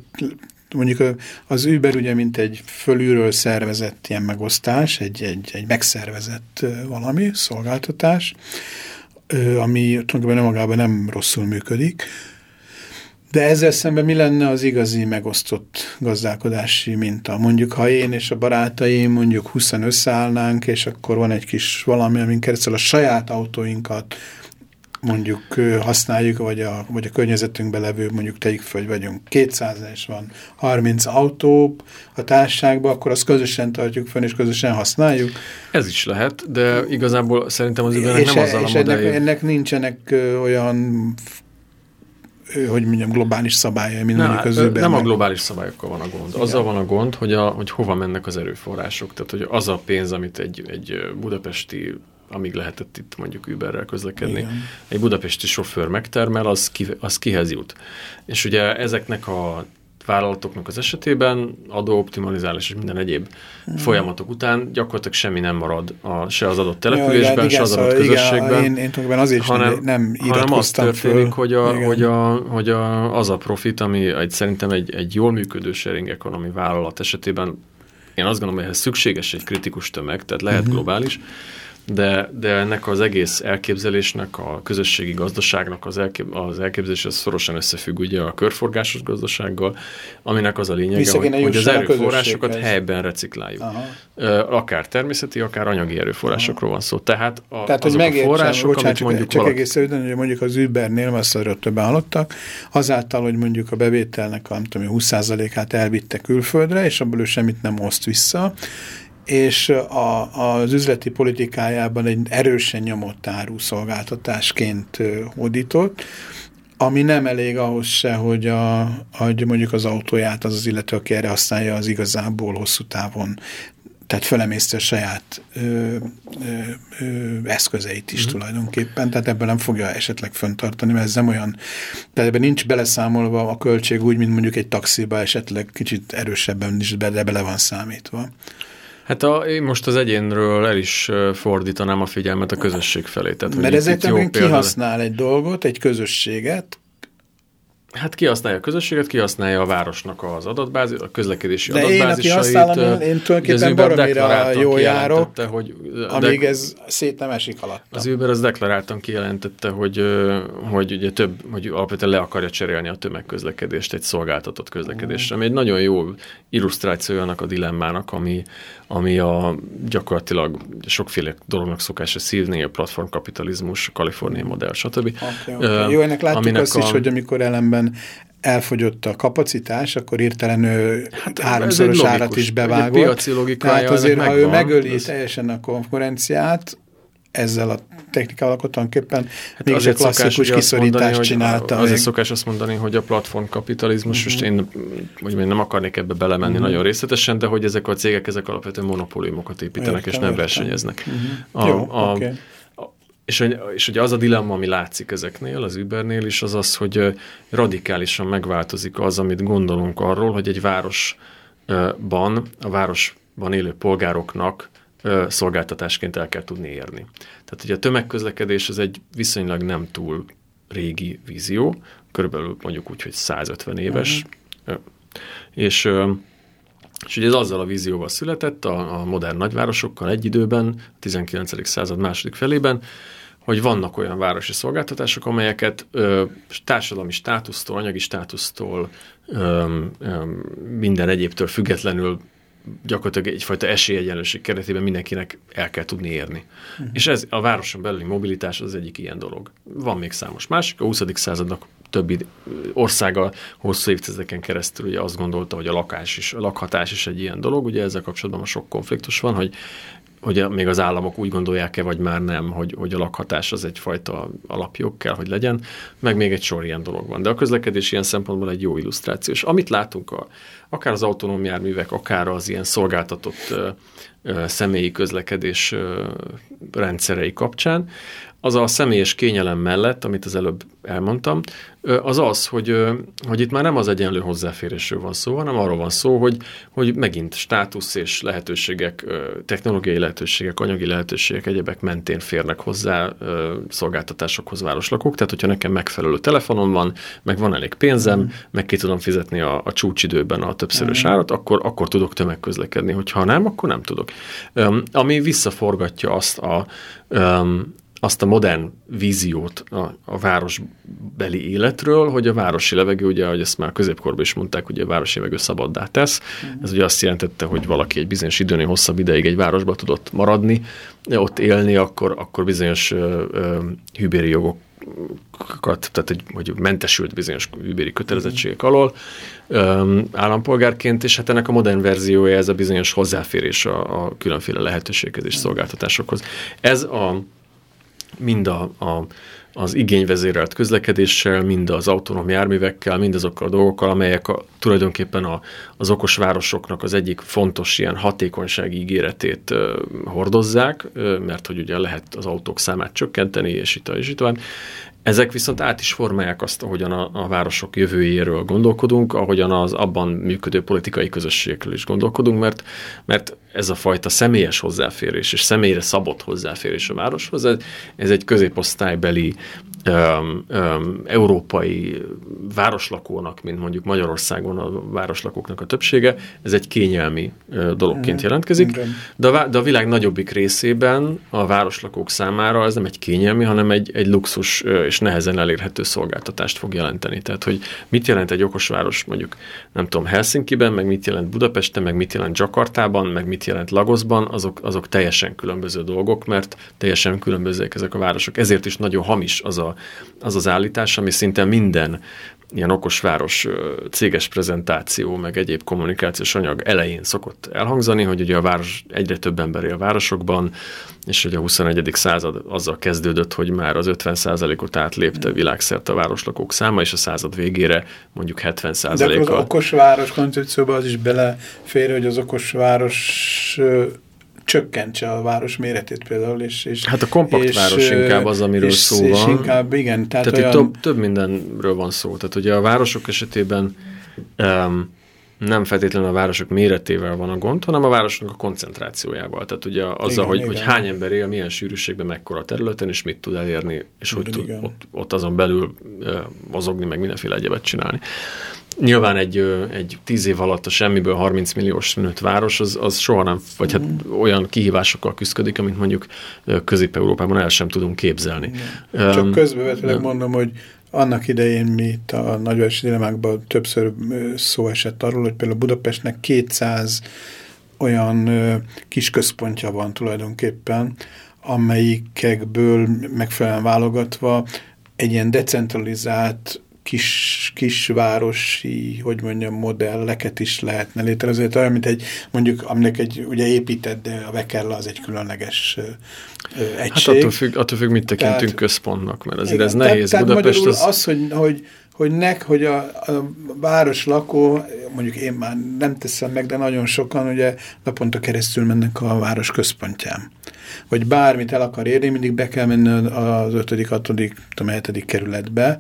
mondjuk az Uber ugye, mint egy fölülről szervezett ilyen megosztás, egy, egy, egy megszervezett valami, szolgáltatás, ami tulajdonképpen magában nem rosszul működik, de ezzel szemben mi lenne az igazi megosztott gazdálkodási minta? Mondjuk, ha én és a barátaim mondjuk 20 összeállnánk, és akkor van egy kis valami, amin keresztül a saját autóinkat mondjuk használjuk, vagy a, vagy a környezetünkben levő, mondjuk tegyük föl, hogy vagyunk 200 és van 30 autó a társaságban, akkor azt közösen tartjuk fönn, és közösen használjuk. Ez is lehet, de igazából szerintem az és nem azzal a és ennek, ennek nincsenek olyan, hogy mondjam, globális szabályai, mint Nem, mondjuk az ö, Ubernek. nem a globális szabályokkal van a gond. Azzal van a gond, hogy, a, hogy hova mennek az erőforrások. Tehát, hogy az a pénz, amit egy, egy budapesti amíg lehetett itt mondjuk Uberrel közlekedni, Igen. egy budapesti sofőr megtermel, az, ki, az kihez jut. És ugye ezeknek a vállalatoknak az esetében adóoptimalizálás és minden egyéb Hmm. folyamatok után gyakorlatilag semmi nem marad a, se az adott Ja, településben, igen, se az szóval adott igen, közösségben. én, én tulajdonképpen azért hanem, nem hanem az történik, föl. hogy, a, Igen. hogy, a, hogy a, az a profit, ami egy, szerintem egy, egy jól működő sharing economy vállalat esetében, én azt gondolom, hogy ehhez szükséges egy kritikus tömeg, tehát lehet uh-huh. globális, de, de ennek az egész elképzelésnek, a közösségi gazdaságnak az, elkép, az elképzelés az szorosan összefügg ugye a körforgásos gazdasággal, aminek az a lényege, hogy, hogy az a erőforrásokat helyben recikláljuk. Aha. Akár természeti, akár anyagi erőforrásokról van szó. Tehát, a, Tehát, hogy azok a megértsem, források, bocsánat, amit csak, mondjuk csak valaki... egész röviden, hogy mondjuk az Ubernél, azt arra többen hallottak, azáltal, hogy mondjuk a bevételnek a nem tudom, 20%-át elvitte külföldre, és abból ő semmit nem oszt vissza, és a, az üzleti politikájában egy erősen nyomott áru szolgáltatásként hódított, ami nem elég ahhoz se, hogy, a, hogy mondjuk az autóját az az illető, aki erre használja, az igazából hosszú távon tehát felemészte a saját ö, ö, ö, eszközeit is mm. tulajdonképpen, tehát ebben nem fogja esetleg föntartani, mert ez nem olyan, tehát ebben nincs beleszámolva a költség úgy, mint mondjuk egy taxiba esetleg kicsit erősebben is bele, bele van számítva. Hát a, én most az egyénről el is fordítanám a figyelmet a közösség felé. Tehát, Mert itt jó példa- kihasznál egy dolgot, egy közösséget, Hát kihasználja a közösséget, kihasználja a városnak az adatbázis, a közlekedési de adatbázisait. Én, aki használom, én tulajdonképpen baromira jól járok, hogy, amíg de, ez szét nem esik alatt. Az Uber az deklaráltan kijelentette, hogy, hogy ugye több, hogy alapvetően le akarja cserélni a tömegközlekedést egy szolgáltatott közlekedésre, ami egy nagyon jó illusztráció annak a dilemmának, ami, ami a gyakorlatilag sokféle dolognak szokása szívni, a platformkapitalizmus, a kaliforniai modell, stb. Okay, okay. Jó, ennek láttuk azt a... is, hogy amikor ellenben elfogyott a kapacitás, akkor hirtelen ő hát, háromszoros árat is bevágott. Piaci logikája Tehát azért, ha megvan, ő megöli ez... teljesen a konkurenciát, ezzel a technikával akkor tulajdonképpen hát még egy klasszikus kiszorítást csinálta. Azért szokás azt mondani, hogy a platformkapitalizmus, uh -huh. most én, hogy én nem akarnék ebbe belemenni uh mhm. -huh. nagyon részletesen, de hogy ezek a cégek, ezek alapvetően monopóliumokat építenek, értem, és nem értem. versenyeznek. Uh mhm. -huh. a, Jó, a, okay. És, és ugye az a dilemma, ami látszik ezeknél, az Ubernél is, az az, hogy radikálisan megváltozik az, amit gondolunk arról, hogy egy városban, a városban élő polgároknak szolgáltatásként el kell tudni érni. Tehát ugye a tömegközlekedés az egy viszonylag nem túl régi vízió, körülbelül mondjuk úgy, hogy 150 éves, uh-huh. és és ugye ez azzal a vízióval született a, a modern nagyvárosokkal egy időben, a 19. század második felében, hogy vannak olyan városi szolgáltatások, amelyeket ö, társadalmi státusztól, anyagi státusztól, ö, ö, minden egyébtől függetlenül gyakorlatilag egyfajta esélyegyenlőség keretében mindenkinek el kell tudni érni. Uh-huh. És ez a városon belüli mobilitás az egyik ilyen dolog. Van még számos másik, a 20. századnak többi országa hosszú évtizedeken keresztül ugye azt gondolta, hogy a lakás is, a lakhatás is egy ilyen dolog, ugye ezzel kapcsolatban sok konfliktus van, hogy hogy még az államok úgy gondolják-e, vagy már nem, hogy, hogy a lakhatás az egyfajta alapjog kell, hogy legyen, meg még egy sor ilyen dolog van. De a közlekedés ilyen szempontból egy jó illusztráció. És amit látunk, a, akár az autonóm járművek, akár az ilyen szolgáltatott ö, ö, személyi közlekedés ö, rendszerei kapcsán, az a személyes kényelem mellett, amit az előbb elmondtam, az az, hogy, hogy itt már nem az egyenlő hozzáférésről van szó, hanem arról van szó, hogy, hogy megint státusz és lehetőségek, technológiai lehetőségek, anyagi lehetőségek, egyebek mentén férnek hozzá szolgáltatásokhoz városlakók. Tehát, hogyha nekem megfelelő telefonom van, meg van elég pénzem, mm. meg ki tudom fizetni a, a csúcsidőben a többszörös mm. árat, akkor, akkor tudok tömegközlekedni. Hogyha nem, akkor nem tudok. Ami visszaforgatja azt a, azt a modern víziót a, a városbeli életről, hogy a városi levegő, ugye, ahogy ezt már középkorban is mondták, ugye a városi levegő szabaddá tesz. Ez ugye azt jelentette, hogy valaki egy bizonyos időnél hosszabb ideig egy városba tudott maradni, ott élni, akkor, akkor bizonyos hűbéri jogok tehát hogy, hogy mentesült bizonyos überi kötelezettségek alól öm, állampolgárként, és hát ennek a modern verziója ez a bizonyos hozzáférés a, a különféle lehetőséghez és szolgáltatásokhoz. Ez a mind a, a, az igényvezérelt közlekedéssel, mind az autonóm járművekkel, mind azokkal a dolgokkal, amelyek a, tulajdonképpen a, az okos városoknak az egyik fontos ilyen hatékonysági ígéretét ö, hordozzák, ö, mert hogy ugye lehet az autók számát csökkenteni, és itt, és itt van. Ezek viszont át is formálják azt, ahogyan a, a városok jövőjéről gondolkodunk, ahogyan az abban működő politikai közösségekről is gondolkodunk, mert, mert ez a fajta személyes hozzáférés és személyre szabott hozzáférés a városhoz, ez, ez egy középosztálybeli európai városlakónak, mint mondjuk Magyarországon a városlakóknak a többsége, ez egy kényelmi dologként mm. jelentkezik, de a, de a világ nagyobbik részében a városlakók számára ez nem egy kényelmi, hanem egy, egy luxus és nehezen elérhető szolgáltatást fog jelenteni. Tehát, hogy mit jelent egy okos város mondjuk, nem tudom, Helsinki-ben, meg mit jelent Budapesten, meg mit jelent Jakartában, meg mit jelent Lagosban, azok, azok teljesen különböző dolgok, mert teljesen különbözőek ezek a városok. Ezért is nagyon hamis az a, az, az állítás, ami szinte minden ilyen okosváros céges prezentáció, meg egyéb kommunikációs anyag elején szokott elhangzani, hogy ugye a város egyre több ember él városokban, és hogy a 21. század azzal kezdődött, hogy már az 50%-ot átlépte világszerte a városlakók száma, és a század végére mondjuk 70%-a. De akkor az okosváros koncepcióban az is belefér, hogy az okosváros csökkentse a város méretét például. És, és, hát a kompakt és, város inkább az, amiről és, szó van. És inkább, igen. Tehát, tehát olyan... több, több mindenről van szó. Tehát ugye a városok esetében um, nem feltétlenül a városok méretével van a gond, hanem a városnak a koncentrációjával. Tehát ugye azzal, igen, hogy, igen. hogy hány ember él, milyen sűrűségben, mekkora területen, és mit tud elérni, és igen, hogy tud ott, ott azon belül mozogni, meg mindenféle egyebet csinálni. Nyilván egy, egy tíz év alatt a semmiből 30 milliós nőtt város, az, az soha nem, vagy hát mm. olyan kihívásokkal küzdik, amit mondjuk Közép-Európában el sem tudunk képzelni. Mm. Csak közbevetőleg um, mondom, hogy annak idején mi itt a nagyvárosi dilemákban többször szó esett arról, hogy például Budapestnek 200 olyan kis központja van tulajdonképpen, amelyikekből megfelelően válogatva egy ilyen decentralizált kis, kisvárosi, hogy mondjam, modelleket is lehetne létrehozni. Olyan, mint egy, mondjuk, aminek egy, ugye épített, de a Vekella az egy különleges ö, egység. Hát attól függ, attól függ mit tekintünk tehát, központnak, mert azért igen, ez nehéz. Tehát, Budapest az... az, hogy, hogy, hogy nek, hogy a, a város lakó, mondjuk én már nem teszem meg, de nagyon sokan ugye naponta keresztül mennek a város központján. Vagy bármit el akar érni, mindig be kell menni az 5., 6., tudom, 7. kerületbe,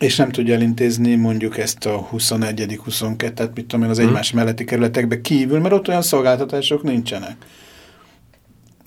és nem tudja elintézni mondjuk ezt a 21 22-et, mit tudom én, az hmm. egymás melletti kerületekbe kívül, mert ott olyan szolgáltatások nincsenek.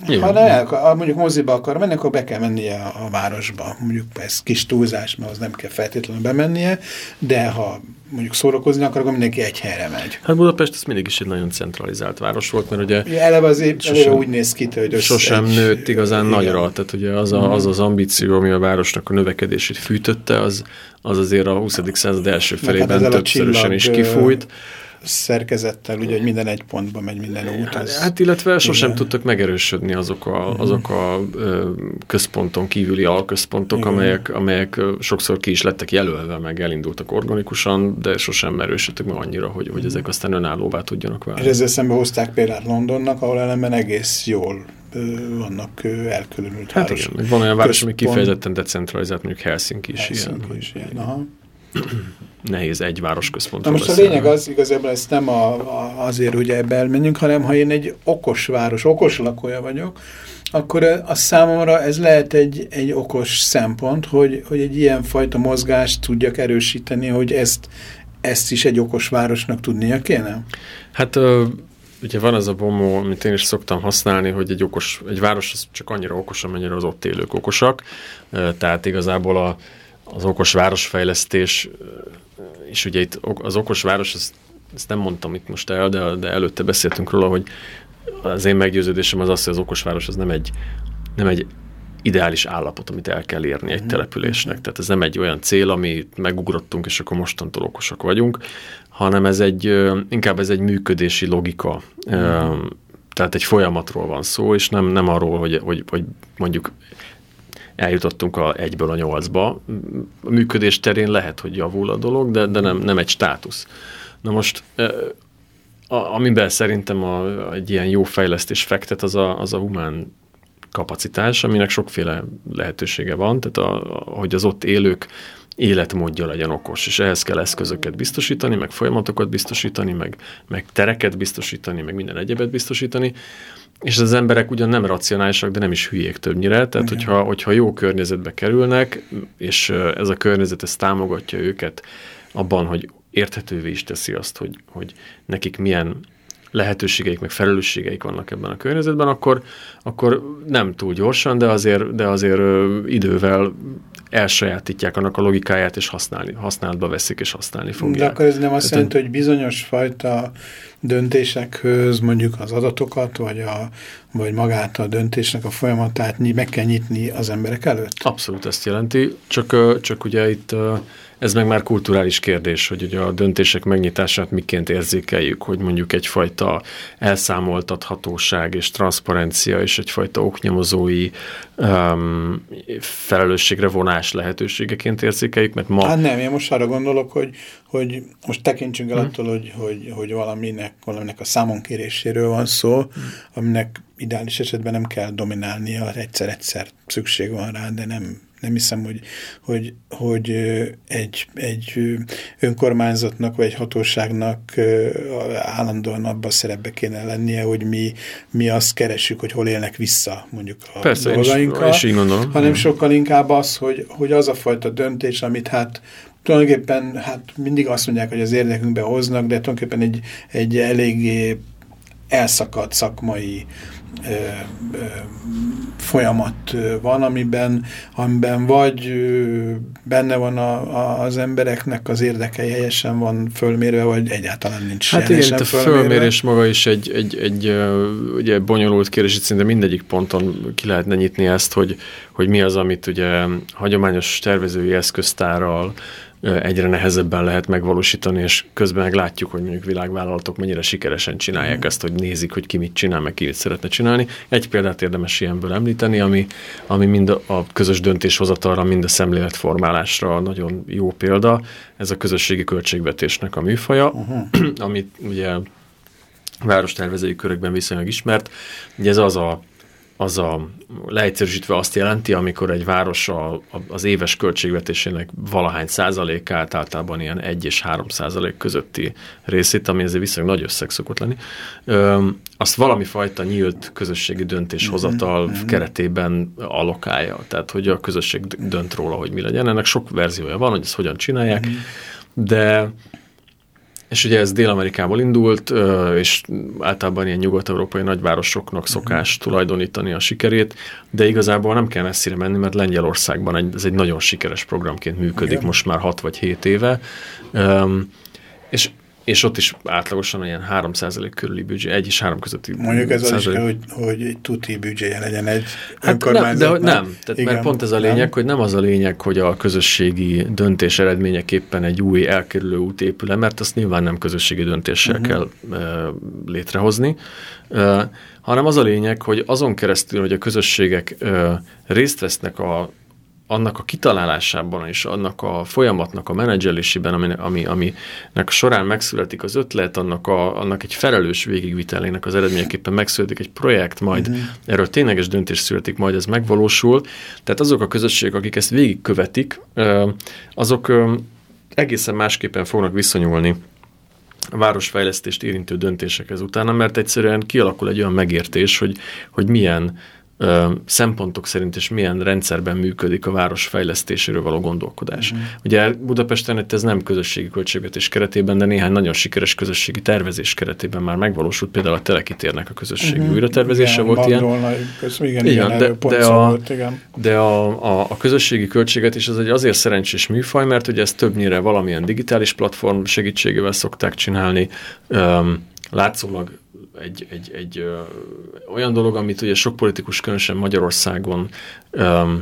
Jó. Ha el, mondjuk moziba akar menni, akkor be kell mennie a, a városba. Mondjuk ez kis túlzás, mert az nem kell feltétlenül bemennie, de ha mondjuk szórakozni akar, akkor mindenki egy helyre megy. Hát Budapest ez mindig is egy nagyon centralizált város volt, mert ugye... Ja, eleve azért sosem, úgy néz ki, hogy... Sosem egy, nőtt igazán igen. nagyra, tehát ugye az, a, az az ambíció, ami a városnak a növekedését fűtötte, az, az azért a 20. század első hát felében hát többszörösen is kifújt szerkezettel, ugye, hogy minden egy pontba megy minden út. Az, hát illetve sosem igen. tudtak megerősödni azok a, mhm. azok a ö, központon kívüli alközpontok, igen. amelyek, amelyek sokszor ki is lettek jelölve, meg elindultak organikusan, de sosem erősödtek meg annyira, hogy, hogy ezek aztán önállóvá tudjanak válni. És ezzel szemben hozták például Londonnak, ahol ellenben egész jól vannak elkülönült hát város. Igen, van olyan város, ami kifejezetten decentralizált, mondjuk Helsinki is Helsinki ilyen. Is ilyen. Aha nehéz egy városközpontról Na most beszélni. a lényeg az, igazából ezt nem a, a, azért ugye ebbe elmenjünk, hanem ha én egy okos város, okos lakója vagyok, akkor a számomra ez lehet egy, egy okos szempont, hogy, hogy egy ilyen fajta mozgást tudjak erősíteni, hogy ezt, ezt is egy okos városnak tudnia kéne? Hát ugye van az a bomó, amit én is szoktam használni, hogy egy okos, egy város csak annyira okos, amennyire az ott élők okosak, tehát igazából a, az okos városfejlesztés és ugye itt az okos város, ezt, ezt nem mondtam itt most el, de, de előtte beszéltünk róla, hogy az én meggyőződésem az az, hogy az okos város az nem egy, nem egy ideális állapot, amit el kell érni egy mhm. településnek. Tehát ez nem egy olyan cél, amit megugrottunk, és akkor mostantól okosak vagyunk, hanem ez egy, inkább ez egy működési logika. Uh-huh. Tehát egy folyamatról van szó, és nem, nem arról, hogy, hogy, hogy mondjuk eljutottunk a egyből a nyolcba. A működés terén lehet, hogy javul a dolog, de, de nem, nem egy státusz. Na most, a, amiben szerintem a, egy ilyen jó fejlesztés fektet, az a, az a humán kapacitás, aminek sokféle lehetősége van, tehát a, a, hogy az ott élők életmódja legyen okos, és ehhez kell eszközöket biztosítani, meg folyamatokat biztosítani, meg, meg tereket biztosítani, meg minden egyebet biztosítani, és az emberek ugyan nem racionálisak, de nem is hülyék többnyire, tehát hogyha, hogyha jó környezetbe kerülnek, és ez a környezet ezt támogatja őket abban, hogy érthetővé is teszi azt, hogy, hogy nekik milyen lehetőségeik, meg felelősségeik vannak ebben a környezetben, akkor, akkor nem túl gyorsan, de azért, de azért idővel elsajátítják annak a logikáját, és használni, használatba veszik, és használni fogják. De akkor ez nem azt jelenti, hogy bizonyos fajta döntésekhöz mondjuk az adatokat, vagy, a, vagy magát a döntésnek a folyamatát meg kell nyitni az emberek előtt? Abszolút ezt jelenti, csak, csak ugye itt ez meg már kulturális kérdés, hogy ugye a döntések megnyitását miként érzékeljük, hogy mondjuk egyfajta elszámoltathatóság és transzparencia és egyfajta oknyomozói um, felelősségre vonás lehetőségeként érzékeljük, mert ma... Hát nem, én most arra gondolok, hogy, hogy most tekintsünk el hmm. attól, hogy, hogy, hogy valaminek, valaminek a számonkéréséről van szó, hmm. aminek ideális esetben nem kell dominálnia, egyszer-egyszer szükség van rá, de nem nem hiszem, hogy, hogy, hogy egy, egy önkormányzatnak vagy egy hatóságnak állandóan abban a szerepbe kéne lennie, hogy mi, mi azt keresünk, hogy hol élnek vissza mondjuk a Persze, dolgainkkal, is, hanem mm. sokkal inkább az, hogy, hogy az a fajta döntés, amit hát tulajdonképpen hát mindig azt mondják, hogy az érdekünkbe hoznak, de tulajdonképpen egy, egy eléggé elszakadt szakmai folyamat van, amiben, amiben vagy benne van a, a, az embereknek az érdekei helyesen van fölmérve, vagy egyáltalán nincs Hát igen, a fölmérés maga is egy, egy, egy ugye bonyolult kérdés, itt szinte mindegyik ponton ki lehetne nyitni ezt, hogy, hogy mi az, amit ugye hagyományos tervezői eszköztárral egyre nehezebben lehet megvalósítani, és közben meg látjuk, hogy mondjuk világvállalatok mennyire sikeresen csinálják mm. ezt, hogy nézik, hogy ki mit csinál, meg ki mit szeretne csinálni. Egy példát érdemes ilyenből említeni, ami, ami mind a közös döntéshozatalra, mind a szemléletformálásra nagyon jó példa. Ez a közösségi költségvetésnek a műfaja, uh -huh. amit ugye várostervezői körökben viszonylag ismert. Ugye ez az a az a leegyszerűsítve azt jelenti, amikor egy város a, az éves költségvetésének valahány százalékát, általában ilyen 1 és 3 százalék közötti részét, ami ezért viszonylag nagy összeg szokott lenni, ö, azt valami fajta nyílt közösségi döntéshozatal mm-hmm. keretében alokálja. Tehát, hogy a közösség dönt róla, hogy mi legyen. Ennek sok verziója van, hogy ezt hogyan csinálják, mm-hmm. de és ugye ez Dél-Amerikából indult, és általában ilyen nyugat-európai nagyvárosoknak szokás uh-huh. tulajdonítani a sikerét, de igazából nem kell messzire menni, mert Lengyelországban egy, ez egy nagyon sikeres programként működik Igen. most már 6 vagy 7 éve. És és ott is átlagosan olyan 3% körüli büdzsé, egy és három közötti Mondjuk ez az is, hogy, hogy egy tuti büdzséje legyen egy hát nem, de nem, tehát Igen, mert pont ez a lényeg, nem. hogy nem az a lényeg, hogy a közösségi döntés eredményeképpen egy új elkerülő út épül mert azt nyilván nem közösségi döntéssel uh mhm. -huh. kell e, létrehozni, e, hanem az a lényeg, hogy azon keresztül, hogy a közösségek e, részt vesznek a annak a kitalálásában és annak a folyamatnak a menedzselésében, ami, ami, aminek során megszületik az ötlet, annak, a, annak egy felelős végigvitelének az eredményeképpen megszületik egy projekt, majd uh-huh. erről tényleges döntés születik, majd ez megvalósul. Tehát azok a közösségek, akik ezt végigkövetik, azok egészen másképpen fognak viszonyulni a városfejlesztést érintő döntésekhez utána, mert egyszerűen kialakul egy olyan megértés, hogy, hogy milyen ö, szempontok szerint és milyen rendszerben működik a város fejlesztéséről való gondolkodás. Uh-huh. Ugye Budapesten ez nem közösségi költségvetés keretében, de néhány nagyon sikeres közösségi tervezés keretében már megvalósult, például a Telekitérnek a közösségi uh-huh. újratervezése igen, volt ilyen. Köszön, igen, igen, igen, de, de, a, volt, igen. de a, a, a közösségi költségvetés az egy azért szerencsés műfaj, mert ugye ezt többnyire valamilyen digitális platform segítségével szokták csinálni, um, látszólag egy, egy, egy ö, olyan dolog, amit ugye sok politikus, különösen Magyarországon ö,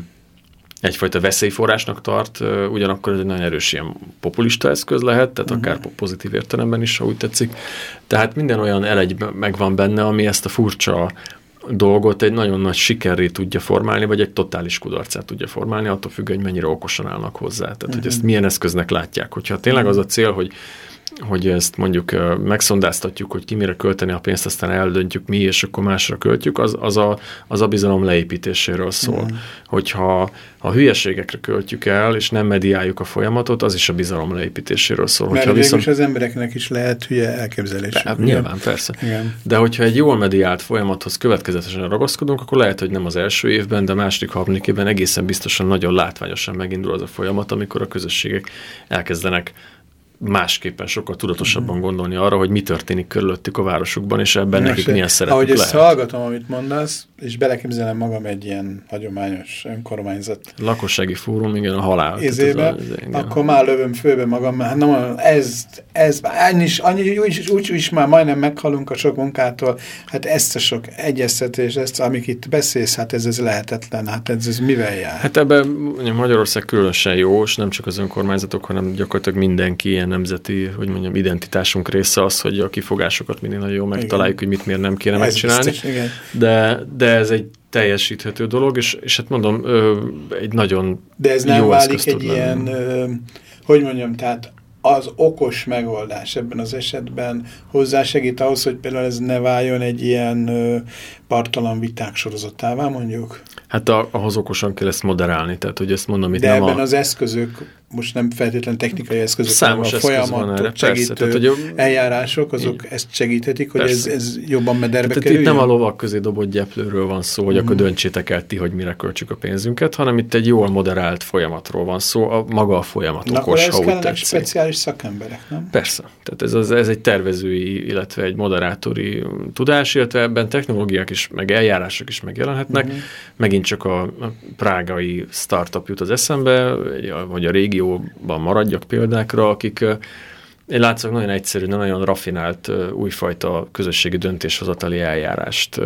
egyfajta veszélyforrásnak tart, ö, ugyanakkor ez egy nagyon erős ilyen populista eszköz lehet, tehát uh-huh. akár pozitív értelemben is, ha úgy tetszik. Tehát minden olyan elegy megvan benne, ami ezt a furcsa dolgot egy nagyon nagy sikerré tudja formálni, vagy egy totális kudarcát tudja formálni, attól függ, hogy mennyire okosan állnak hozzá. Tehát, uh-huh. hogy ezt milyen eszköznek látják. Hogyha tényleg az a cél, hogy hogy ezt mondjuk megszondáztatjuk, hogy ki mire költeni a pénzt, aztán eldöntjük mi, és akkor másra költjük, az, az, a, az a bizalom leépítéséről szól. Mm. Hogyha ha hülyeségekre költjük el, és nem mediáljuk a folyamatot, az is a bizalom leépítéséről szól. Mert hogyha viszont... az embereknek is lehet hülye elképzelés. Be, nyilván, persze. Igen. De hogyha egy jól mediált folyamathoz következetesen ragaszkodunk, akkor lehet, hogy nem az első évben, de második, harmadik évben egészen biztosan nagyon látványosan megindul az a folyamat, amikor a közösségek elkezdenek másképpen sokkal tudatosabban mhm. gondolni arra, hogy mi történik körülöttük a városukban, és ebben nekik milyen szerepük Ahogy lehet. ezt hallgatom, amit mondasz, és beleképzelem magam egy ilyen hagyományos önkormányzat. Lakossági fórum, igen, a halál. Ézébe, akkor már lövöm főbe magam, mert hát nem, ez, ez annyi, is, annyi úgy, úgy, úgy, már majdnem meghalunk a sok munkától, hát ezt a sok egyeztetés, ezt, amik itt beszélsz, hát ez, ez lehetetlen, hát ez, ez mivel jár? Hát ebben Magyarország különösen jó, és nem csak az önkormányzatok, hanem gyakorlatilag mindenki ilyen nemzeti, hogy mondjam, identitásunk része az, hogy a kifogásokat mindig nagyon jó megtaláljuk, igen. hogy mit miért nem kéne ez megcsinálni. Biztos, igen. De, de ez egy teljesíthető dolog, és, és hát mondom, ö, egy nagyon De ez nem válik egy ilyen, ö, hogy mondjam, tehát az okos megoldás ebben az esetben hozzásegít ahhoz, hogy például ez ne váljon egy ilyen ö, partalan viták sorozatává, mondjuk? Hát a, ahhoz okosan kell ezt moderálni, tehát hogy ezt mondom, itt De nem ebben a... az eszközök most nem feltétlenül technikai eszközök, Számos a folyamatot segítő persze, tehát, hogy eljárások, azok így. ezt segíthetik, hogy ez, ez jobban mederbe tehát kerüljön? itt nem a lovak közé dobott gyeplőről van szó, hogy mm. akkor döntsétek el ti, hogy mire költsük a pénzünket, hanem itt egy jól moderált folyamatról van szó, a maga a folyamat Na, okos, ha úgy tetszik. speciális szakemberek, nem? Persze. Tehát ez, az, ez egy tervezői, illetve egy moderátori tudás, illetve ebben technológiák is, meg eljárások is megjelenhetnek. Mm. Megint csak a, prágai startup jut az eszembe, vagy a régióban maradjak példákra, akik én látszok nagyon egyszerű, nagyon rafinált újfajta közösségi döntéshozatali eljárást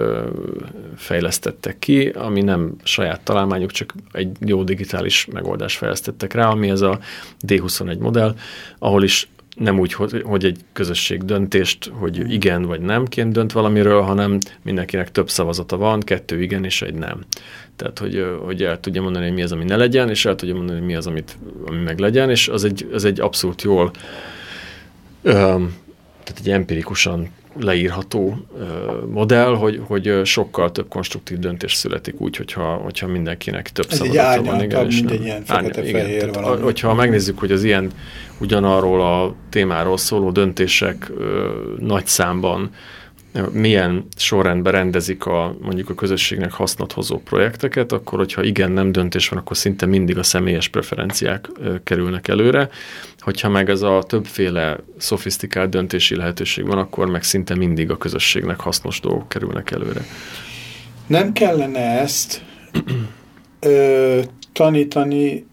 fejlesztettek ki, ami nem saját találmányuk, csak egy jó digitális megoldást fejlesztettek rá, ami ez a D21 modell, ahol is nem úgy, hogy egy közösség döntést, hogy igen vagy nemként dönt valamiről, hanem mindenkinek több szavazata van, kettő igen és egy nem. Tehát, hogy, hogy el tudja mondani, hogy mi az, ami ne legyen, és el tudja mondani, hogy mi az, amit, ami meg legyen, és az egy, az egy abszolút jól, öm, tehát egy empirikusan leírható ö, modell, hogy, hogy sokkal több konstruktív döntés születik úgy, hogyha, hogyha mindenkinek több Ez szavazata van. Igen, mint egy ilyen fekete-fehér valami. Hogyha megnézzük, hogy az ilyen ugyanarról a témáról szóló döntések ö, nagy számban milyen sorrendben rendezik a, mondjuk a közösségnek hasznot hozó projekteket, akkor hogyha igen, nem döntés van, akkor szinte mindig a személyes preferenciák kerülnek előre. Hogyha meg ez a többféle szofisztikált döntési lehetőség van, akkor meg szinte mindig a közösségnek hasznos dolgok kerülnek előre. Nem kellene ezt ö, tanítani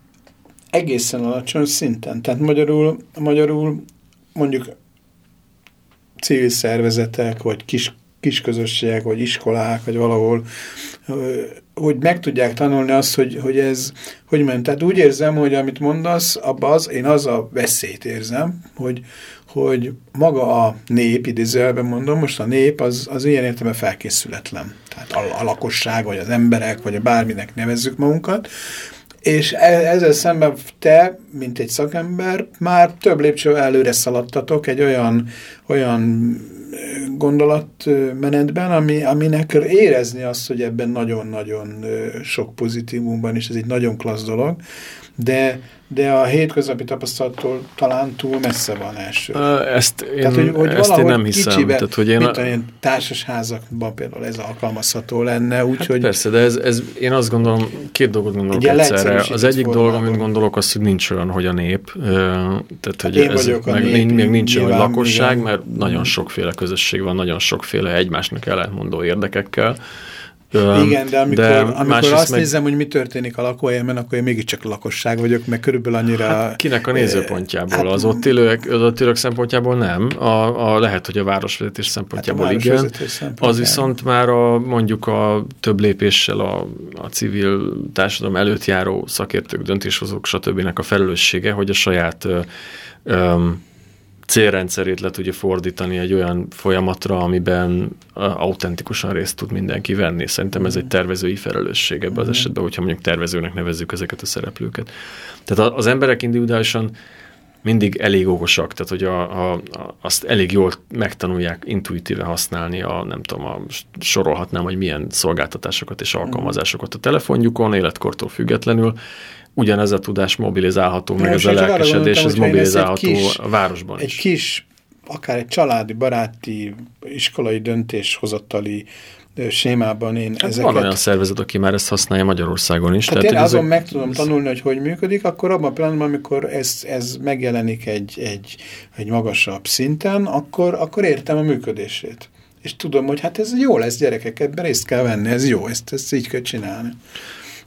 egészen alacsony szinten. Tehát magyarul, magyarul mondjuk civil szervezetek, vagy kis, kis közösségek, vagy iskolák, vagy valahol, hogy meg tudják tanulni azt, hogy, hogy ez, hogy mondjam, tehát úgy érzem, hogy amit mondasz, abban az, én az a veszélyt érzem, hogy, hogy maga a nép, idézőjelben mondom, most a nép az, az ilyen értelme felkészületlen. Tehát a, a lakosság, vagy az emberek, vagy a bárminek nevezzük magunkat, és e, ezzel szemben te, mint egy szakember, már több lépcső előre szaladtatok egy olyan, olyan gondolatmenetben, ami, aminek érezni azt, hogy ebben nagyon-nagyon sok pozitívumban, és ez egy nagyon klassz dolog, de, de a hétköznapi tapasztalattól talán túl messze van első. Ezt én, Tehát, hogy, hogy ezt én nem hiszem. Kicsibe, Tehát, hogy én mint a... olyan társasházakban például ez alkalmazható lenne, úgyhogy... Hát persze, de ez, ez, én azt gondolom, két dolgot gondolok egyszerre. Az egyik dolog, amit gondolok, az, hogy nincs olyan, hogy a nép. Tehát, hát hogy ez, meg, nép, még nincs olyan, hogy lakosság, igen. mert nagyon sokféle közösség van, nagyon sokféle egymásnak ellentmondó érdekekkel. Igen, de amikor, de amikor azt meg... nézem, hogy mi történik a lakóhelyemen, akkor én mégiscsak lakosság vagyok, meg körülbelül annyira... Hát kinek a nézőpontjából? Hát, az, ott élők, az ott élők szempontjából nem. A, a, lehet, hogy a városvezetés szempontjából hát a igen. Szempontjából. Az viszont már a, mondjuk a több lépéssel a, a civil társadalom előtt járó szakértők, döntéshozók, stb. a felelőssége, hogy a saját öm, célrendszerét le tudja fordítani egy olyan folyamatra, amiben autentikusan részt tud mindenki venni. Szerintem ez egy tervezői felelősség ebben az mhm. esetben, hogyha mondjuk tervezőnek nevezzük ezeket a szereplőket. Tehát az emberek individuálisan mindig elég okosak, tehát hogy a, a, a, azt elég jól megtanulják intuitíve használni, a, nem tudom, a, sorolhatnám, hogy milyen szolgáltatásokat és alkalmazásokat a telefonjukon, életkortól függetlenül, ugyanez a tudás mobilizálható, meg ez a lelkesedés, ez mobilizálható kis, a városban egy is. Egy kis, akár egy családi, baráti, iskolai döntéshozatali sémában én hát ezeket... Van olyan szervezet, aki már ezt használja Magyarországon is. Hát tehát, én azon ezek... meg tudom tanulni, hogy hogy működik, akkor abban a pillanatban, amikor ez, ez megjelenik egy, egy, egy magasabb szinten, akkor, akkor értem a működését. És tudom, hogy hát ez jó lesz gyerekek, ebben részt kell venni, ez jó, ezt, ezt így kell csinálni.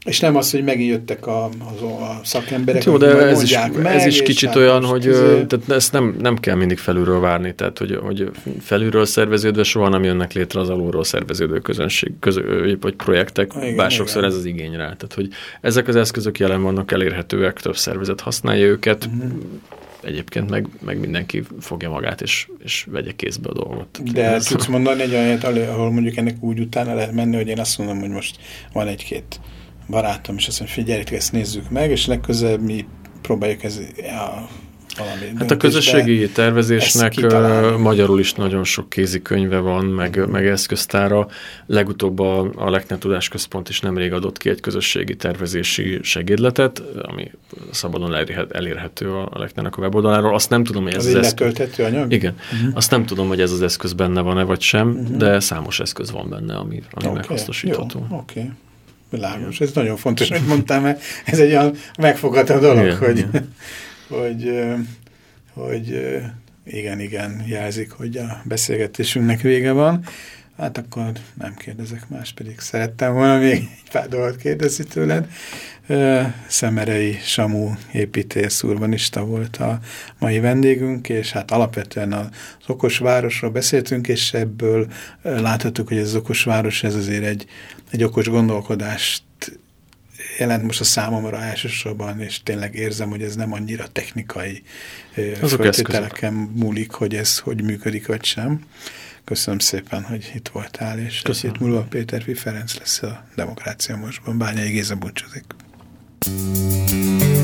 És nem az, hogy megint jöttek a, a, a szakemberek, hát Jó, de ez is, meg, ez is kicsit hát olyan, hogy közé... tehát ezt nem, nem kell mindig felülről várni, tehát hogy, hogy felülről szerveződve soha nem jönnek létre az alulról szerveződő közönség, közö, vagy projektek, igen, bár sokszor igen. ez az igény rá. Tehát, hogy ezek az eszközök jelen vannak, elérhetőek, több szervezet használja őket, uh-huh. egyébként meg, meg mindenki fogja magát, és, és vegye kézbe a dolgot. De tudsz mondani egy olyan ahol mondjuk ennek úgy utána lehet menni, hogy én azt mondom, hogy most van egy-két barátom, és azt mondja, figyeljetek, ezt nézzük meg, és legközelebb mi próbáljuk ez a valami Hát a közösségi tervezésnek magyarul is nagyon sok kézikönyve van, meg, meg eszköztára. Legutóbb a, a Lekne Tudásközpont is nemrég adott ki egy közösségi tervezési segédletet, ami szabadon elérhető a Leknenek a weboldaláról. Azt nem tudom, hogy ez az, az eszköz... anyag? Igen. Uh-huh. Azt nem tudom, hogy ez az eszköz benne van-e, vagy sem, uh-huh. de számos eszköz van benne, ami, ami okay. meghasznosítható. Oké. Okay. Világos. Ez nagyon fontos, hogy mondtam, mert ez egy olyan megfogadó dolog, igen, hogy, igen. hogy, hogy igen, igen, jelzik, hogy a beszélgetésünknek vége van. Hát akkor nem kérdezek más, pedig szerettem volna még egy pár dolgot kérdezni tőled. Szemerei Samu építész urbanista volt a mai vendégünk, és hát alapvetően az okos városról beszéltünk, és ebből láthatjuk, hogy ez az okos város, ez azért egy, egy okos gondolkodást jelent most a számomra elsősorban, és tényleg érzem, hogy ez nem annyira technikai feltételeken múlik, hogy ez hogy működik, vagy sem. Köszönöm szépen, hogy itt voltál, és egy múlva Péter Ferenc lesz a Demokrácia Mostban. Bányai Géza búcsúzik. Thank you.